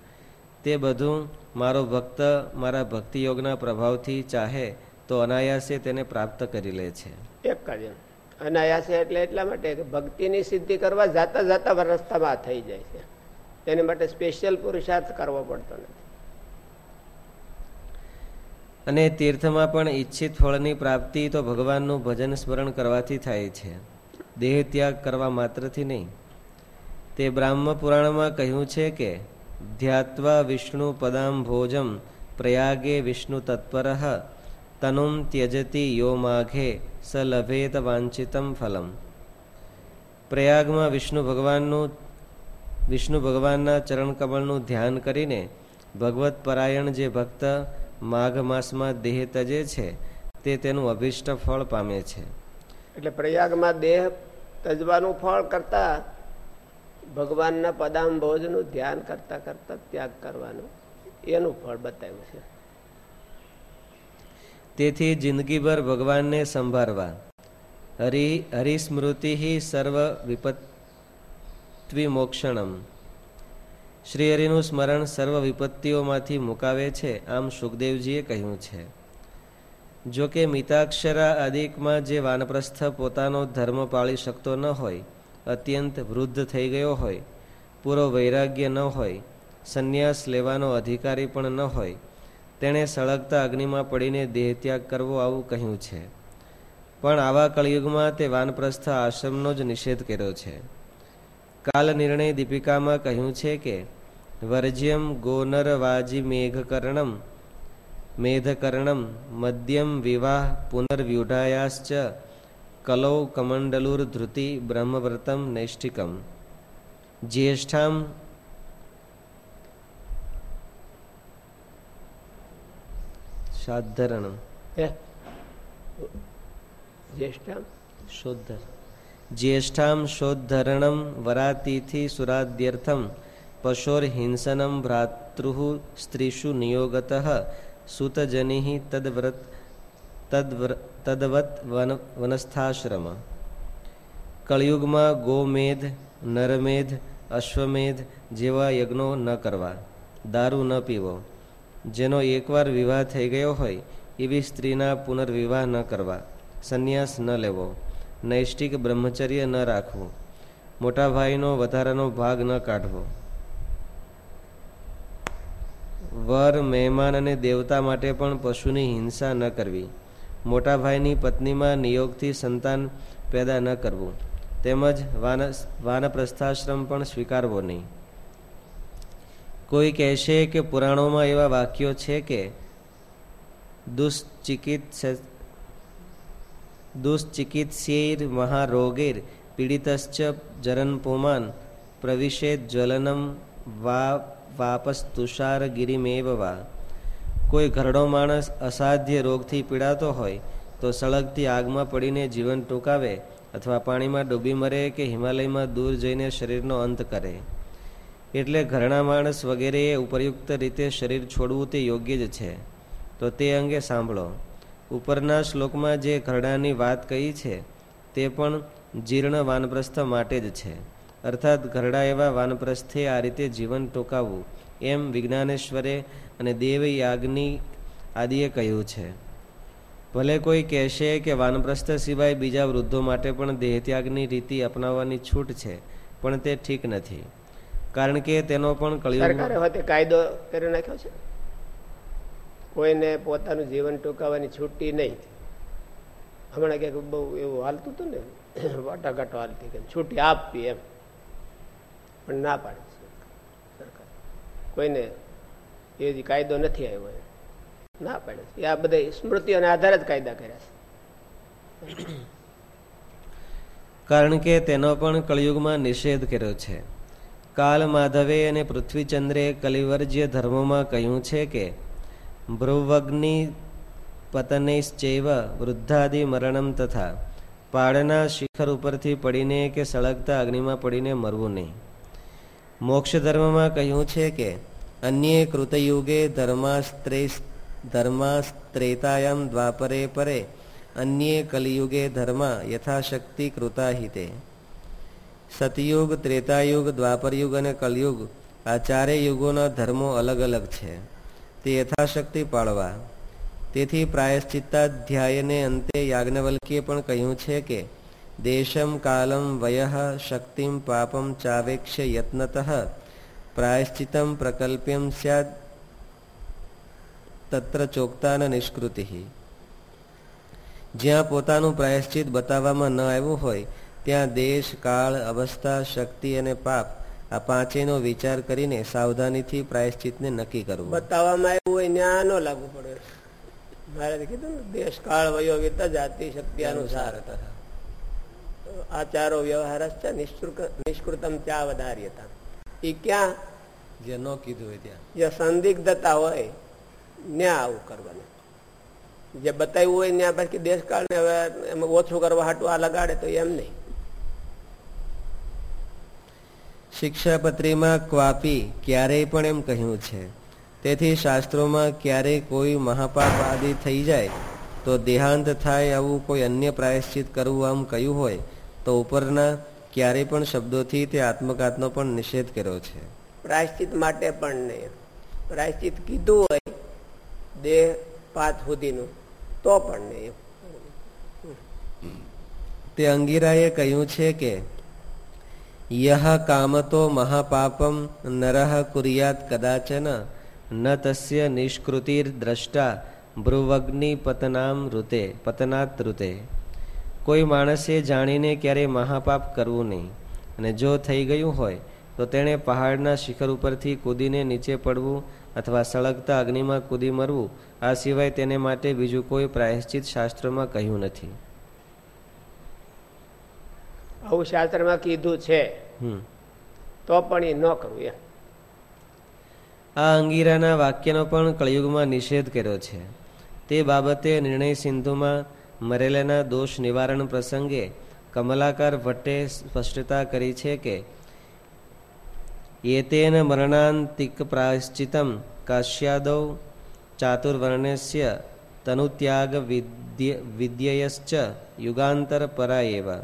તે બધું મારો ભક્ત મારા ભક્તિ યોગના પ્રભાવથી ચાહે તો અનાયાસે તેને પ્રાપ્ત કરી લે છે. એક કાર્ય. અનાયાસે એટલે એટલા માટે કે ભક્તિની સિદ્ધિ કરવા જાતા જાતા રસ્તામાં થઈ જાય છે. તેની માટે સ્પેશિયલ પુરુષાર્થ કરવો પડતો નથી. અને તીર્થમાં પણ ઈચ્છિત ફળની પ્રાપ્તિ તો ભગવાનનું ભજન સ્મરણ કરવાથી થાય છે. દેહ ત્યાગ કરવા માત્રથી નહીં. તે બ્રાહ્મ પુરાણમાં કહ્યું છે કે ધ્યાત્વા વિષ્ણુ પદામ ભોજમ પ્રયાગે વિષ્ણુ તત્પર તનુમ ત્યજતી યો માઘે સ લભેત વાંછિતમ ફલમ પ્રયાગમાં વિષ્ણુ ભગવાનનું વિષ્ણુ ભગવાનના ચરણકમળનું ધ્યાન કરીને ભગવત પરાયણ જે ભક્ત માઘ માસમાં દેહ તજે છે તે તેનું અભિષ્ટ ફળ પામે છે. એટલે પ્રયાગમાં દેહ તજવાનું ફળ કરતા ભગવાનના પદામ ભોજનું ધ્યાન કરતા કરતા ત્યાગ કરવાનું. એનું ફળ બતાવ્યું છે. તેથી જિંદગીભર ભગવાનને સંભાળવા. હરિ હરિસ્મૃતિ સર્વ વિપત્તિ મોક્ષણમ શ્રી હરિનું સ્મરણ સર્વ વિપત્તિઓમાંથી મુકાવે છે, આમ સુખદેવજીએ કહ્યું છે. જોકે મિતાક્ષરા અધિકમાં જે વાનપ્રસ્થ પોતાનો ધર્મ પાળી શકતો ન હોય અત્યંત વૃદ્ધ થઈ ગયો હોય, પૂરો વૈરાગ્ય ન હોય, સંન્યાસ લેવાનો અધિકારી પણ ન હોય, તેણે સળગતા અગ્નિમાં પડીને દેહત્યાગ કરવો આવું કહ્યું છે. પણ આવા કળિયુગમાં તે વાનપ્રસ્થ આશ્રમનો જ નિષેધ કર્યો છે. કાલ નિર્ણય દીપિકામાં કહ્યું છે કે, વર્જ્યમ ગોનરવાજી મેઘકર્ણમ મેધકર્ણમ મધ્યમ વિવાહ પુનર્વ્યુઢાયાશ્ચ કલૌ કમંડલુર્ધૃતિ બ્રહ્મવ્રતમ નૈષ્ઠિકમ જ્યેષ્ઠામ સાધરણમ જ્યેષ્ઠામ શોધર જ્યેષ્ઠામ શોધરણમ વરાતિથિ સુરાદ્યર્થમ પશોર્હિંસનમ ભ્રાતૃ સ્ત્રીષુ નિયોગત સુતજનિ તદ્વ્રત તદ્વત વનસ્થાશ્રમ. કળિયુગમાં ગોમેધ, નરમેધ, અશ્વમેધ જેવા યજ્ઞો ન કરવા, દારૂ ન પીવો. જેનો એકવાર વિવાહ થઈ ગયો હોય, એવી સ્ત્રીના પુનર્વિવાહ ન કરવા, સંન્યાસ ન લેવો નૈષ્ટિક બ્રહ્મચર્ય ન રાખવું, મોટા ભાઈનો વધારાનો ભાગ ન કાઢવો. વર, મહેમાન અને દેવતા માટે પણ પશુની હિંસા ન કરવી. મોટા ભાઈની પત્નીમાં નિયોગથી સંતાન પેદા ન કરવું. તેમજ વાન, વાનપ્રસ્થાશ્રમ પણ સ્વીકારવો નહીં. કોઈ કહેશે કે પુરાણોમાં એવા વાક્યો છે કે દુશ્ચિકિત્સ દુશ્ચિકિત્સ્યૈર મહારોગેર પીડિતશ્ચ જરનપુમાન પ્રવિશે જ્વલનમ વા, વાપસ તુષાર ગિરિમેવ વા. કોઈ ઘરડો માણસ અસાધ્ય રોગથી પીડાતો હોય, તો સળગતી આગમાં પડીને જીવન ટૂંકાવે અથવા પાણીમાં ડૂબી મરે કે હિમાલયમાં દૂર જઈને શરીરનો અંત કરે. એટલે ઘરણા માણસ વગેરેએ ઉપરયુક્ત રીતે શરીર છોડવું તે યોગ્ય જ છે. તો તે અંગે સાંભળો. ઉપરના શ્લોકમાં જે ઘરડાની વાત કહી છે, તે પણ જીર્ણ વાનપ્રસ્થ માટે જ છે. અર્થાત ઘરડા એવા વાનપ્રસ્થે આ રીતે જીવન ટોકાવવું. એમ વિજ્ઞાનેશ્વરે અને દેવયાજ્ઞી આદિએ કહ્યું છે. ભલે કોઈ કહેશે કે વાનપ્રસ્થ સિવાય બીજા વૃદ્ધો માટે પણ દેહત્યાગની રીતિ અપનાવવાની છૂટ છે, પણ તે ઠીક નથી. કારણ કે તેનો પણ કાયદો કરી નાખ્યો છે. કોઈને પોતાનું જીવન ટૂંકાવાની છૂટી નહીં હમણાં ક્યાંક બહુ એવું હાલતું હતું ને, વાટાઘાટો હાલતી કે છૂટી આપવી એમ. પણ ના પાડે સરકાર. કોઈને એ કાયદો નથી આવ્યો ના પાડે એ આ બધા સ્મૃતિઓના આધારે જ કાયદા કર્યા છે. કારણ કે તેનો પણ કળિયુગમાં નિષેધ કર્યો છે. કાલ માધવે અને પૃથ્વીચંદ્રે કલિવર્જ્ય ધર્મોમાં કહ્યું છે કે, ભ્રુવગ્નિ પતનૈશ્ચૈવ વૃદ્ધાદિ મરણમ તથા પાડના શિખર ઉપરથી પડીને કે સળગતા અગ્નિમાં પડીને મરવું નહીં. મોક્ષ ધર્મમાં કહ્યું છે કે અન્ય કૃતયુગે ધર્માસ્ત્રે ધર્માસ્ત્રેતાયામ દ્વાપરે પરે અન્ય કલિયુગે ધર્મ યથાશક્તિ કૃતાહિતે સતયુગ ત્રેતાયુગ દ્વાપરયુગ અને કલયુગ આ ચારેય યુગોના ધર્મો અલગ અલગ છે। તે યથાશક્તિ પાળવા। તેથી પ્રાયશ્ચિત્તાધ્યાયને અંતે યાજ્ઞવલ્કીએ પણ કહ્યું છે કે, દેશમ કાલમ વય શક્તિમ પાપમ ચાવેક્ષ્ય યત્નત પ્રાયશ્ચિતમ પ્રકલ્પ્યમ સ્યાદ. તત્ર ચોક્તાન નિષ્કૃતિ. જ્યાં પોતાનું પ્રાયશ્ચિત બતાવવામાં ન આવ્યું હોય ત્યાં દેશ કાળ અવસ્થા શક્તિ અને પાપ આ પાંચેનો વિચાર કરીને સાવધાનીથી પ્રાયશ્ચિતને નક્કી કરવું. બતાવવામાં આવ્યું હોય ત્યાં ન લાગુ પડે. મારે કીધું દેશ કાળ વયો વિત જાતિ શક્તિ અનુસાર. આ ચારો વ્યવહાર નિષ્કૃતમ ત્યાં વધાર્યતા. એ ક્યાં? જે ન કીધું હોય ત્યાં. જે સંદિગ્ધતા હોય ન્યા આવું કરવાનું. જે બતાવ્યું હોય ત્યાં પછી દેશકાળ ને હવે ઓછું કરવા હાટું આ લગાડે તો એમ નહીં. શિક્ષાપત્રીમાં ક્વાપી ક્યારેય પણ એમ કહ્યું છે. તેથી શાસ્ત્રોમાં ક્યારેય કોઈ મહાપાપ આદિ થઈ જાય તો દેહાંત થાય આવું કોઈ અન્ય પ્રાયશ્ચિત કરવું આમ કહ્યું હોય તો ઉપરના ક્યારેય પણ શબ્દોથી તે આત્મઘાતનો પણ નિષેધ કર્યો છે. પ્રાયશ્ચિત માટે પણ નહીં. પ્રાયશ્ચિત કીધું હોય દેહ પાત સુધીનું તો પણ નહીં. તે અંગીરાએ કહ્યું છે કે યહ કામતો મહાપાપમ નરહ કુરિયાત કદાચન ન તસ્ય નિષ્કૃતિર દ્રષ્ટા ભ્રુવગ્નિ પતનામ ઋતે પતનાત ઋતે. કોઈ માણસે જાણીને ક્યારેય મહાપાપ કરવું નહીં. અને જો થઈ ગયું હોય તો તેણે પહાડના શિખર ઉપરથી કૂદીને નીચે પડવું અથવા સળગતા અગ્નિમાં કૂદી મરવું આ સિવાય તેને માટે બીજું કોઈ પ્રાયશ્ચિત શાસ્ત્રમાં કહ્યું નથી. આવું શાસ્ત્રમાં કીધું છે. તો પણ એ ન કરવું એમ. આ અંગીરાના વાક્યનો પણ કળિયુગમાં નિષેધ કર્યો છે. તે બાબતે નિર્ણય સિંધુમાં મરેલાના દોષ નિવારણ પ્રસંગે કમલાકાર ભટ્ટે સ્પષ્ટતા કરી છે કે એતેન મરણાંતિક પ્રાયશ્ચિતમ કાશ્યાદૌ ચાતુર્વર્ણસ્ય તનુત્યાગ વિદ્યયશ્ચ યુગાંતર પરા એવા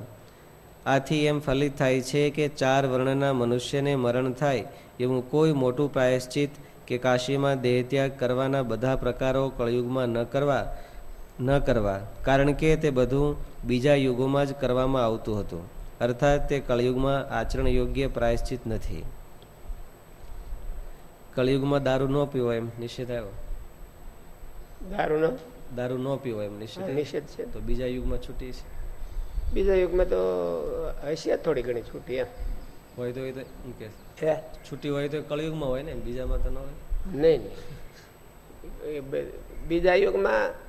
આથી એમ ફલિત થાય છે કે ચાર વર્ણના મનુષ્યને મરણ થાય એવું કોઈ મોટું પ્રાયશ્ચિત કે કાશીમાં દેહત્યાગ કરવાના બધા પ્રકારો કળયુગમાં ન કરવા ન કરવા કારણ કે તે બધું બીજા યુગોમાં જ કરવામાં આવતું હતું. અર્થાત તે કળયુગમાં આચરણ યોગ્ય પ્રાયશ્ચિત નથી. કળયુગમાં દારૂ ન પીવો એમ નિષેધ આવ્યો? દારૂ ન? દારૂ ન પીવો એમ નિષેધ નિષેધ છે. તો બીજા યુગમાં છૂટી છે. બીજા યુગમાં તો હશે થોડી ઘણી છૂટી એમ. હોય તો એ કે. છૂટી હોય તો કળયુગમાં હોય ને બીજામાં તો ન હોય? નહીં બીજા યુગમાં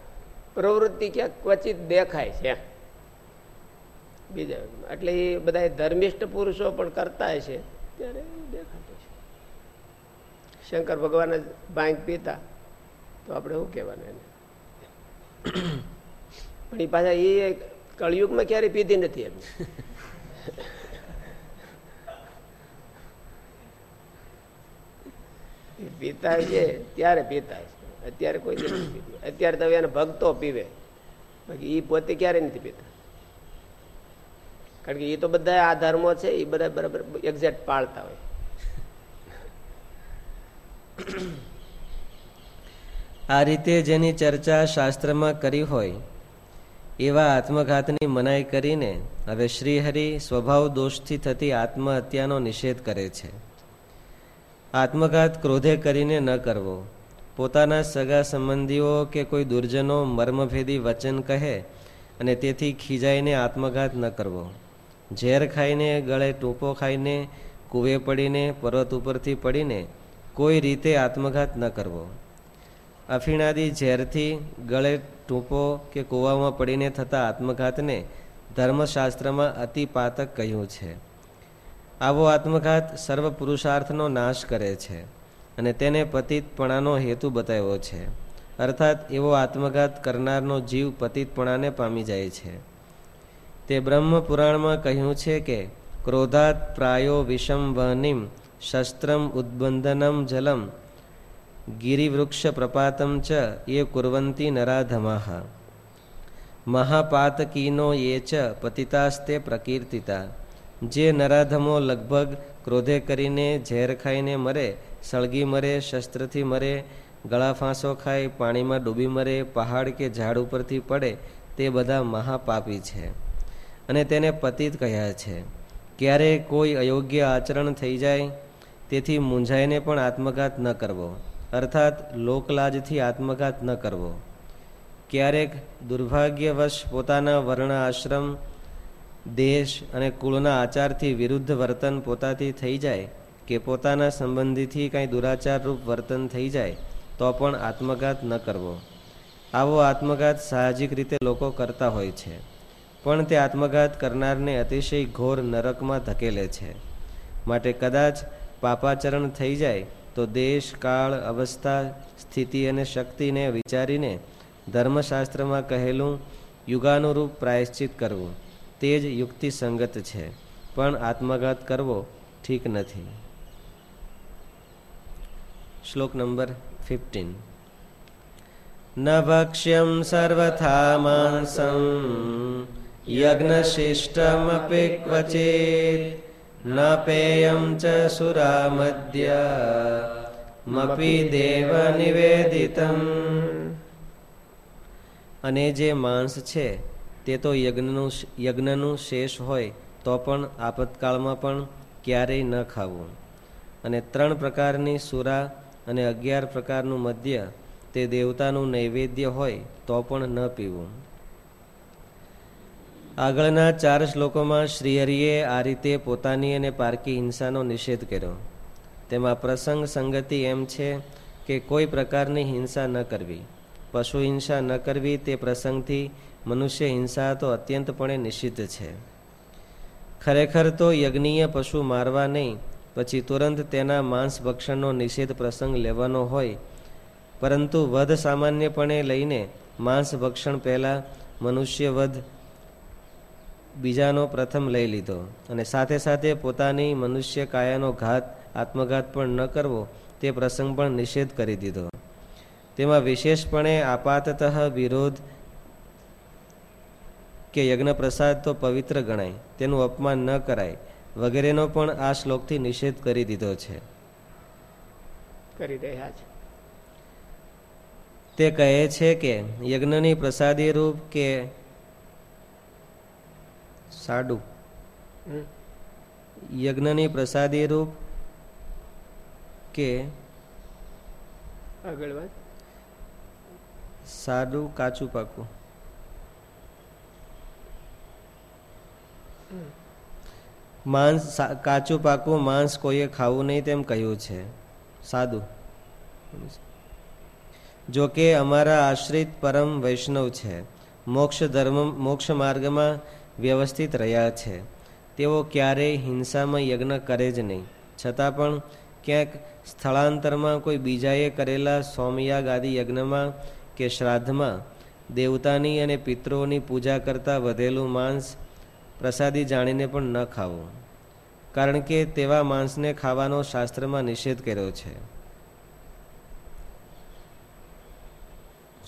પ્રવૃત્તિ ક્યાંક ક્વચિત દેખાય છે. બીજા એટલે એ બધા ધર્મિષ્ઠ પુરુષો પણ કરતા છે ત્યારે દેખાતું છે. શંકર ભગવાન જ ભાંગ પીતા, તો આપણે શું કહેવાનું એને? પણ એ પાછા એ કળિયુગમાં ક્યારેય પીધી નથી એમ પીતા છે, ત્યારે પીતા છે. અત્યારે કોઈ નથી પીતું. અત્યારે તો એના ભક્તો પીવે. બાકી એ પોતે ક્યારે નથી પીતા? કારણ કે એ તો બધા આ ધર્મો છે એ બધા બરાબર એક્ઝેક્ટ પાળતા હોય. આ રીતે જેની ચર્ચા શાસ્ત્રમાં કરી હોય, એવા આત્મઘાતની મનાઈ કરીને હવે શ્રીહરિ સ્વભાવ દોષથી થતી આત્મહત્યાનો નિષેધ કરે છે. આત્મઘાત ક્રોધે કરીને ન કરવો. પોતાના સગા સંબંધીઓ કે કોઈ દુર્જનો મર્મભેદી વચન કહે અને તેથી ખીજાઈને આત્મઘાત ન કરવો. ઝેર ખાઈને, ગળે ટૂંપો ખાઈને, કૂવે પડીને, પર્વત ઉપરથી પડીને કોઈ રીતે આત્મઘાત ન કરવો. અફીણાદી ઝેરથી ગળે ટૂંપો કે કૂવામાં પડીને થતા આત્મઘાતને ધર્મશાસ્ત્રમાં અતિપાતક કહ્યું છે. આવો આત્મઘાત સર્વ પુરુષાર્થનો નાશ કરે છે. અને તેને પતિતપણાનો હેતુ બતાવ્યો છે. અર્થાત, એવો આત્મઘાત કરનારનો જીવ પતિતપણાને પામી જાય છે. તે બ્રહ્મ પુરાણમાં કહ્યું છે કે, ક્રોધાત પ્રાયો વિષમ વહનિમ શસ્ત્રમ ઉદ્બંધનમ જલમ ગિરિવૃક્ષ પ્રપાતમ ચ એ કુર્વંતી નરાધમાહ. મહાપાતકીનો એ ચ પતિતાસ્તે પ્રકીર્તિતા. જે નરાધમો લગભગ ક્રોધે કરીને ઝેર ખાઈને મરે સળગી મરે, શસ્ત્રથી મરે, ગળા ફાંસો ખાય, પાણીમાં ડૂબી મરે, પહાડ કે ઝાડ ઉપરથી પડે, તે બધા મહાપાપી છે. અને તેને પતિત કહ્યા છે. ક્યારે કોઈ અયોગ્ય આચરણ થઈ જાય, તેથી મૂંઝાઈને પણ આત્મઘાત ન કરવો. અર્થાત, લોકલાજથી આત્મઘાત ન કરવો. ક્યારેક દુર્ભાગ્યવશ પોતાના વર્ણ આશ્રમ દેશ અને કુળના આચારથી વિરુદ્ધ વર્તન પોતાથી થઈ જાય કે પોતાના સંબંધીથી કાંઈ દુરાચાર રૂપ વર્તન થઈ જાય, તો પણ આત્મઘાત ન કરવો. આવો આત્મઘાત સાહજિક રીતે લોકો કરતા હોય છે, પણ તે આત્મઘાત કરનારને અતિશય ઘોર નરકમાં ધકેલે છે. માટે કદાચ પાપાચરણ થઈ જાય, તો દેશ, કાળ, અવસ્થા, સ્થિતિ અને શક્તિને વિચારીને ધર્મશાસ્ત્રમાં કહેલું યુગાનુરૂપ પ્રાયશ્ચિત કરવું, તે જ યુક્તિ સંગત છે, પણ આત્મઘાત કરવો ઠીક નથી. શ્લોક નંબર ફિફ્ટીન ન ભક્ષ્યમ સર્વથા માંસમ યજ્ઞશિષ્ટમપી ક્વચિત ન પેયમ ચ સુરામદ્ય મપી દેવ નિવેદિતમ અને જે માંસ છે, તે તો યજ્ઞનું યજ્ઞનું શેષ હોય, તો પણ આપતકાળમાં પણ ક્યારેય ન ખાવું. અને ત્રણ પ્રકારની સુરા અને અગિયાર પ્રકારનું મદ્ય તે દેવતાનું નૈવેદ્ય હોય તો પણ ન પીવું. આગળના ચાર શ્લોકોમાં શ્રીહરિએ આ રીતે પોતાની અને પારકી હિંસાનો નિષેધ કર્યો. તેમાં પ્રસંગ સંગતિ એમ છે કે કોઈ પ્રકારની હિંસા ન કરવી. પશુ હિંસા ન કરવી તે પ્રસંગથી મનુષ્ય હિંસા તો અત્યંતપણે નિષિદ્ધ છે. ખરેખર તો યજ્ઞીય પશુ મારવા નહીં પછી તુરંત તેના માંસ ભક્ષણનો નિષેધ પ્રસંગ લેવાનો હોય. પરંતુ વધ સામાન્યપણે લઈને માંસ ભક્ષણ પહેલાં મનુષ્ય વધ બીજાનો પ્રથમ લઈ લીધો અને સાથે સાથે પોતાની મનુષ્ય કાયાનો ઘાત, આત્મઘાત પણ ન કરવો તે પ્રસંગ પણ નિષેધ કરી દીધો. તેમાં વિશેષપણે આપાતતઃ વિરોધ કે યજ્ઞ પ્રસાદ તો પવિત્ર ગણાય, તેનું અપમાન ન કરાય વગેરેનો પણ આ શ્લોકથી નિષેધ કરી દીધો છે. કરી રહ્યા છે. તે કહે છે કે યજ્ઞની પ્રસાદી રૂપ કે સાડું? યજ્ઞની પ્રસાદી રૂપ કે આગળ વાત. સાડું કાચું પાકું? માંસ કાચું પાકું માંસ કોઈએ ખાવું નહીં તેમ કહ્યું છે. સાદું. જો કે અમારા આશ્રિત પરમ વૈષ્ણવ છે, મોક્ષ ધર્મ, મોક્ષ માર્ગમાં વ્યવસ્થિત રહ્યા છે. તેઓ ક્યારેય હિંસામાં યજ્ઞ કરે જ નહીં. છતાં પણ ક્યાંક સ્થળાંતરમાં કોઈ બીજાએ કરેલા સોમયાગ આદિ યજ્ઞમાં કે શ્રાદ્ધમાં દેવતાની અને પિતૃઓની પૂજા કરતાં વધેલું માંસ પ્રસાદી જાણીને પણ ન ખાવું. કારણ કે તેવા માંસને ખાવાનો શાસ્ત્રમાં નિષેધ કર્યો છે.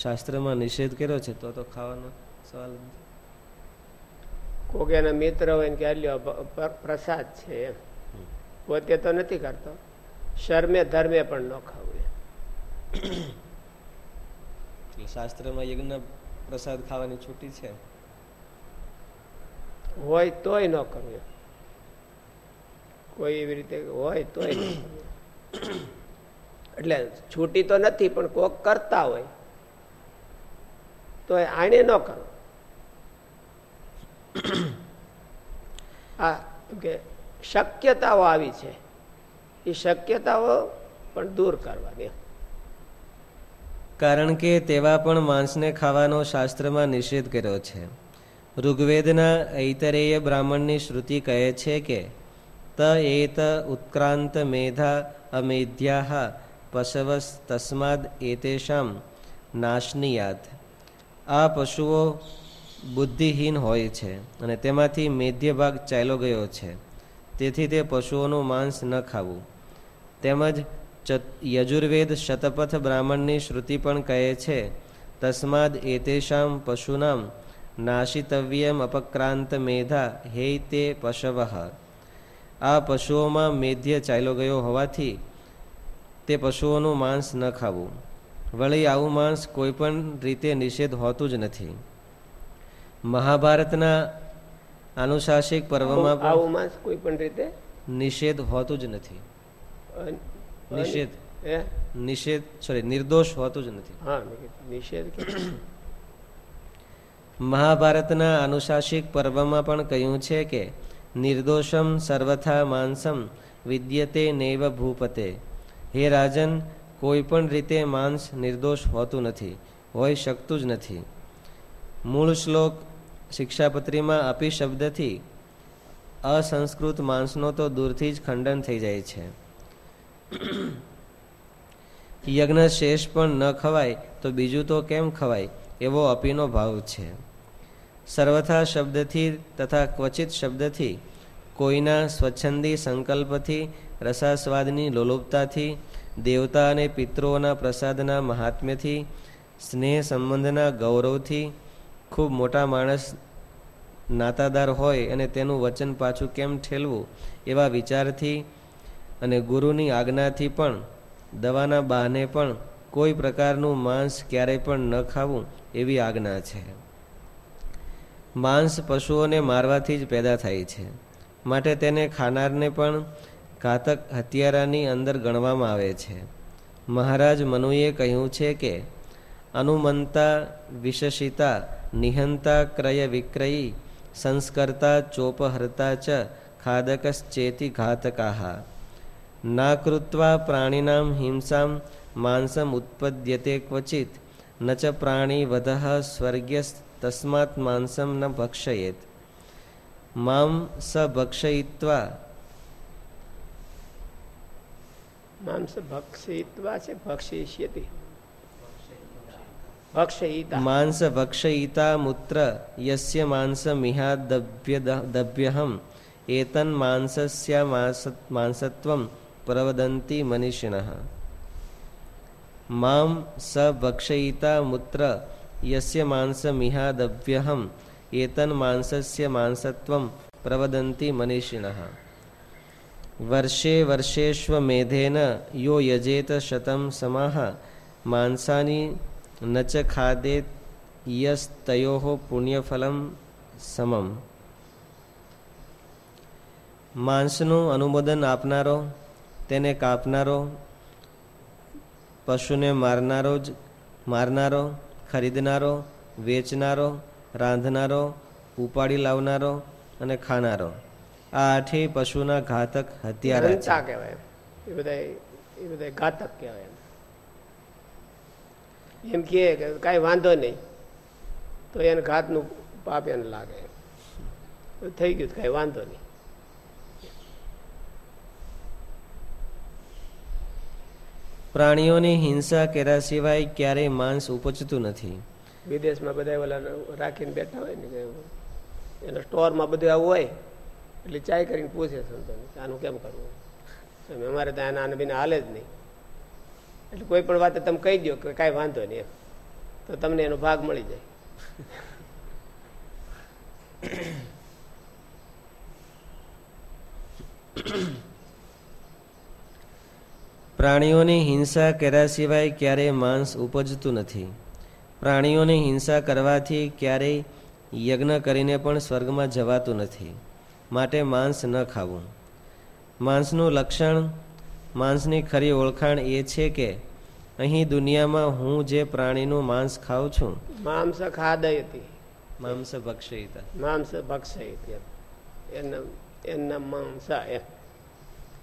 શાસ્ત્રમાં નિષેધ કર્યો છે? તો તો ખાવાનો સવાલ કોક એના મિત્ર હોય કે લ્યો પ્રસાદ છે એમ. પોતે તો નથી કરતો શર્મે ધર્મે પણ ન ખાવું શાસ્ત્રમાં યજ્ઞ પ્રસાદ ખાવાની છૂટી છે? હોય તોય ન કરવું. કોઈ એવી રીતે હોય તોય એટલે છૂટી તો નથી, પણ કોક કરતા હોય. તો આને ન કરો આ કે શક્યતાઓ આવી છે. એ શક્યતાઓ પણ દૂર કરવાની કારણ કે તેવા પણ માંસને ખાવાનો શાસ્ત્રમાં નિષેધ કર્યો છે. ઋગ્વેદના ઐતરેય બ્રાહ્મણની શ્રુતિ કહે છે કે ત એત ઉત્ક્રાંત મેધા અમેધ્યા પશવસ તસ્માદ એતેષામ નાશનીયાત આ પશુઓ બુદ્ધિહીન હોય છે અને તેમાંથી મેધ્ય ભાગ ચાલ્યો ગયો છે। તેથી તે પશુઓનું માંસ ન ખાવું। તેમજ યજુર્વેદ શતપથ બ્રાહ્મણની શ્રુતિ પણ કહે છે, તસ્માદ એતેષામ પશુનામ નાશિતવ્યમ અપક્રાંત મેધા હે તે પશવ. આ પશુઓમાં મેધ્ય ચાલ્યો ગયો હોવાથી તે પશુઓનું માંસ ન ખાવું. વળી આવું માંસ કોઈ પણ રીતે નિષેધ હોતું જ નથી. મહાભારતના અનુશાસિક પર્વમાં આવું માંસ કોઈ પણ રીતે નિષેધ હોતું જ નથી. નિષેધ. નિષેધ સોરી નિર્દોષ હોતું જ નથી. નિષેધ મહાભારતના અનુશાસિક પર્વમાં પણ કહ્યું છે કે, નિર્દોષમ સર્વથા માંસમ વિદ્યતે નૈવ ભૂપતે. હે રાજન, કોઈ પણ રીતે માંસ નિર્દોષ હોતું નથી હોઈ શકતું જ નથી. મૂળ શ્લોક શિક્ષાપત્રીમાં અપી શબ્દથી, અસંસ્કૃત માંસનો તો દૂરથી જ ખંડન થઈ જાય છે. યજ્ઞ શેષ પણ ન ખવાય તો બીજું તો કેમ ખવાય? એવો અપીનો ભાવ છે. સર્વથા શબ્દથી તથા ક્વચિત શબ્દથી, કોઈના સ્વચ્છંદી સંકલ્પથી, રસાસ્વાદની લોલુપતાથી, દેવતા અને પિતૃઓના પ્રસાદના મહાત્મ્યથી, સ્નેહ સંબંધના ગૌરવથી, ખૂબ મોટા માણસ નાતાદાર હોય અને તેનું વચન પાછું કેમ ઠેલવું એવા વિચારથી અને ગુરુની આજ્ઞાથી પણ, દવાના બહાને પણ કોઈ પ્રકારનું માંસ ક્યારેય પણ ન ખાવું એવી આજ્ઞા છે. માંસ પશુઓને મારવાથી જ પેદા થાય છે. માટે તેને ખાનારને પણ ઘાતક હત્યારાની અંદર ગણવામાં આવે છે. મહારાજ મનુએ કહ્યું છે કે, અનુમંતા વિશેષિતા નિહંતા ક્રય વિક્રયી સંસ્કર્તા ચોપહર્તા ચ ખાદકશ્ચેતી ઘાતકાહા ના કૃત્વા પ્રાણીનામ હિંસામ માંસમ ઉત્પદ્યતે ક્વચિત ન ચ પ્રાણી વધ સ્વર્ગ્ય તસ્માત માંસમ ન ભક્ષયેત મામ સ ભક્ષયિત્વા માંસ ભક્ષિત્વા છે ભક્ષિષ્યતિ માંસ ભક્ષયિતા મૂત્ર યસ્ય માંસ મિહાદભ્યહમ એતન માંસસ્ય માંસત્વમ પ્રવદંતી મનીષિણ મામ સ ભક્ષયિતા મૂત્ર યસ્ય માંસ મિહાદવ્યહમ એતન માંસસ્ય માંસત્વમ પ્રવદંતી મનીષિણ વર્ષે વર્ષેષ્વમેધેન યો યજેત શતમ સમાહ માંસાની નચ ખાદેત યસ્તયો પુણ્યફલમ સમમ માંસનું અનુમોદન આપનારો તેને કાપનારો પશુને મારનારો જ મારનારો ખરીદનારો વેચનારો રાંધનારો ઉપાડી લાવનારો અને ખાનારો. આ આઠે પશુના ઘાતક હત્યારા કહેવાય એ બધા એ બધા ઘાતક કહેવાય એમ. કે કાંઈ વાંધો નહીં તો એને ઘાતનું પાપ એને લાગે થઈ ગયું કાંઈ વાંધો નહીં. પ્રાણીઓની હિંસા કર્યા સિવાય ક્યારેય માંસ ઉપજતું નથી. વિદેશમાં બધા ઓલા રાખીને બેઠા હોય ને એના સ્ટોરમાં બધું આવું હોય, એટલે ચાય કરીને પૂછે સંતોને આનું કેમ કરવું? અમારે ત્યાં આના બીને હાલે જ નહીં. એટલે કોઈ પણ વાત તમે કહી દો કે કાંઈ વાંધો નહીં એમ. તો તમને એનો ભાગ મળી જાય. પ્રાણીઓની હિંસા કર્યા સિવાય ક્યારેય માંસ ઉપજતું નથી. પ્રાણીઓની હિંસા કરવાથી ક્યારેય યજ્ઞ કરીને પણ સ્વર્ગમાં જવાતું નથી. માટે માંસ ન ખાવું. માંસનું લક્ષણ માંસની ખરી ઓળખાણ એ છે કે અહીં દુનિયામાં હું જે પ્રાણીનું માંસ ખાઉં છું માંસ ખાદયતી. માંસ ભક્ષયતા. માંસ ભક્ષયતી એના એના માંસ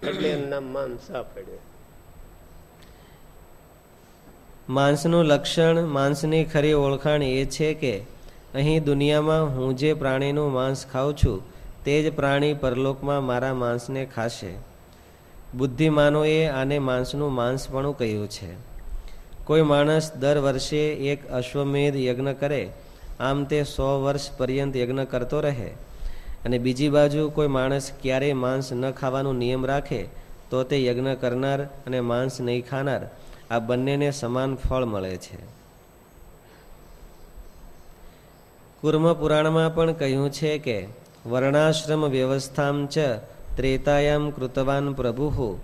એટલે એના માંસ પડ્યું. માંસનું લક્ષણ માંસની ખરી ઓળખાણ એ છે કે અહીં દુનિયામાં હું જે પ્રાણીનું માંસ ખાઉં છું, તે જ પ્રાણી પરલોકમાં મારા માંસને ખાશે. બુદ્ધિમાનોએ આને માંસનું માંસપણું કહ્યું છે. કોઈ માણસ દર વર્ષે એક અશ્વમેધ યજ્ઞ કરે, આમ તે સો વર્ષ પર્યંત યજ્ઞ કરતો રહે. અને બીજી બાજુ કોઈ માણસ ક્યારેય માંસ ન ખાવાનો નિયમ રાખે, તો તે યજ્ઞ કરનાર અને માંસ નહીં ખાનાર આ બંનેને સમાન ફળ મળે છે. કુર્મ પુરાણમાં પણ કહ્યું છે કે, વર્ણાશ્રમ વ્યવસ્થામ ચ ત્રેતાયામ કૃતવાન પ્રભુ,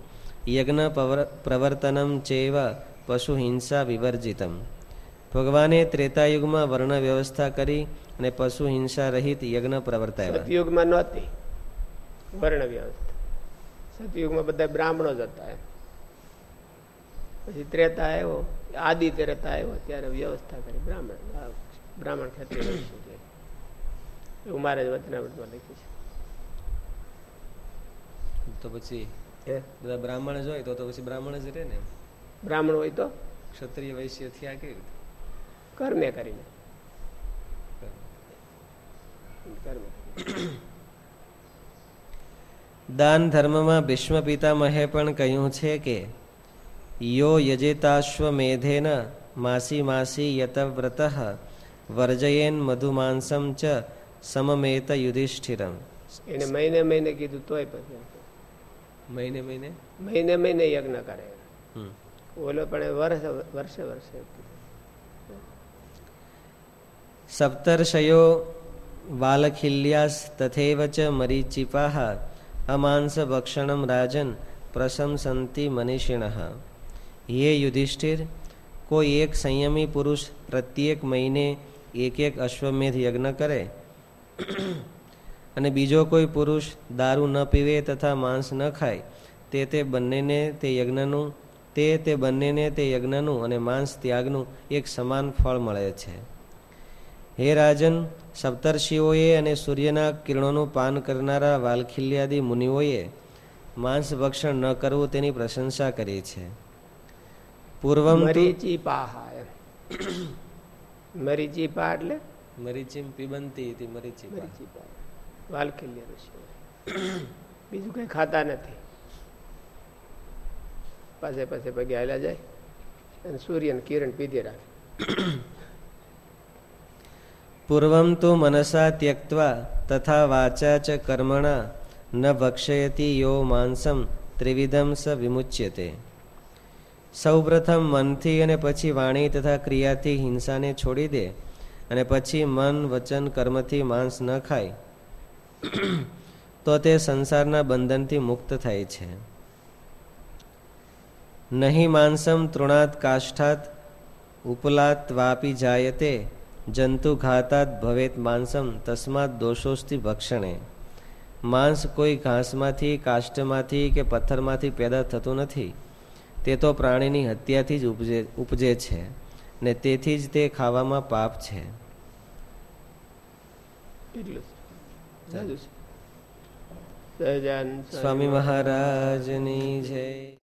યજ્ઞ પ્રવર્તનમ ચેવ પશુ હિંસા વિવર્જિતમ. ભગવાને ત્રેતાયુગમાં વર્ણ વ્યવસ્થા કરી અને પશુ હિંસા રહિત યજ્ઞ પ્રવર્તાવ્યા. સતયુગમાં નહોતી. વર્ણ વ્યવસ્થા. સતયુગમાં બધા બ્રાહ્મણો જ હતા પછી ત્રેતા આવ્યો આદિ ત્રેતા આવ્યો ત્યારે વ્યવસ્થા કરી બ્રાહ્મણ બ્રાહ્મણ ક્ષત્રિય એવું મારે જ વચનામૃતમાં લખ્યું છે. તો પછી બધા બ્રાહ્મણ જ હોય તો પછી બ્રાહ્મણ જ રહે ને બ્રાહ્મણ હોય તો? ક્ષત્રિય વૈશ્ય થયા કેવી રીતે? કર્મે કરીને. દાન ધર્મમાં ભીષ્મ પિતામહે પણ કહ્યું છે કે યો યજેતાશ્વમેધેન માસી માસી યતવ્રત વર્જયેન મધુમાંસમ ચ સમમેત યુધિષ્ઠિરમ એને મહિને મહિને કીધું તોય પછી મહિને મહિને? મહિને મહિને યજ્ઞ કરે. ઓલો પણ વર્ષે વર્ષે વર્ષે સપ્તર્ષયો વાલખિલ્યાસ તથેવ ચ મરીચિપાહ અમાંસ ભક્ષણમ રાજન પ્રશંસંતિ મનીષિણ। હે યુધિષ્ઠિર, કોઈ એક સંયમી પુરુષ પ્રત્યેક મહિને એક એક અશ્વમેધ યજ્ઞ કરે? અને બીજો કોઈ પુરુષ દારૂ ન પીવે તથા માંસ ન ખાય, તે તે બંનેને તે યજ્ઞનું, તે તે બંનેને તે યજ્ઞનું અને માંસ ત્યાગનું એક સમાન ફળ મળે છે. હે રાજન, સપ્તર્ષિઓએ અને સૂર્યના કિરણોનું પાન કરનારા વાલખિલ્યાદી મુનિઓએ માંસ ભક્ષણ ન કરવું તેની પ્રશંસા કરી છે. પૂર્વમ મરીચી પાહા મરીચી પા એટલે? મરીચી પીબંતી હતી મરીચી મરીચી પા વાલખિલ્ય ઋષિ બીજું કઈ ખાતા નથી. પાસે પાસે પગે હાલ્યા જાય અને સૂર્યને કિરણ પીધી રાખે. પૂર્વમ તો મનસા ત્યક્વા તથા વાચા ચ કર્મણા ન ભક્ષયતી યો માંસમ ત્રિવિધમ સ વિમુચ્યતે. સૌપ્રથમ મનથી અને પછી વાણી તથા ક્રિયાથી હિંસાને છોડી દે અને પછી મન, વચન, કર્મથી માંસ ન ખાય, તો તે સંસારના બંધનથી મુક્ત થાય છે. નહીં માંસમ તૃણાત કાષ્ઠાત, ઉપલાત વાપી જાયતે, જંતુ ઘાતાત ભવેત માંસમ તસ્માત દોષોસ્થી ભક્ષણે. માંસ કોઈ ઘાસમાંથી, કાષ્ઠમાંથી કે પથ્થરમાંથી પેદા થતું નથી. તે તો પ્રાણીની હત્યાથી જ ઉપજે ઉપજે છે ને તેથી જ તે ખાવામાં પાપ છે. સ્વામી મહારાજની જય.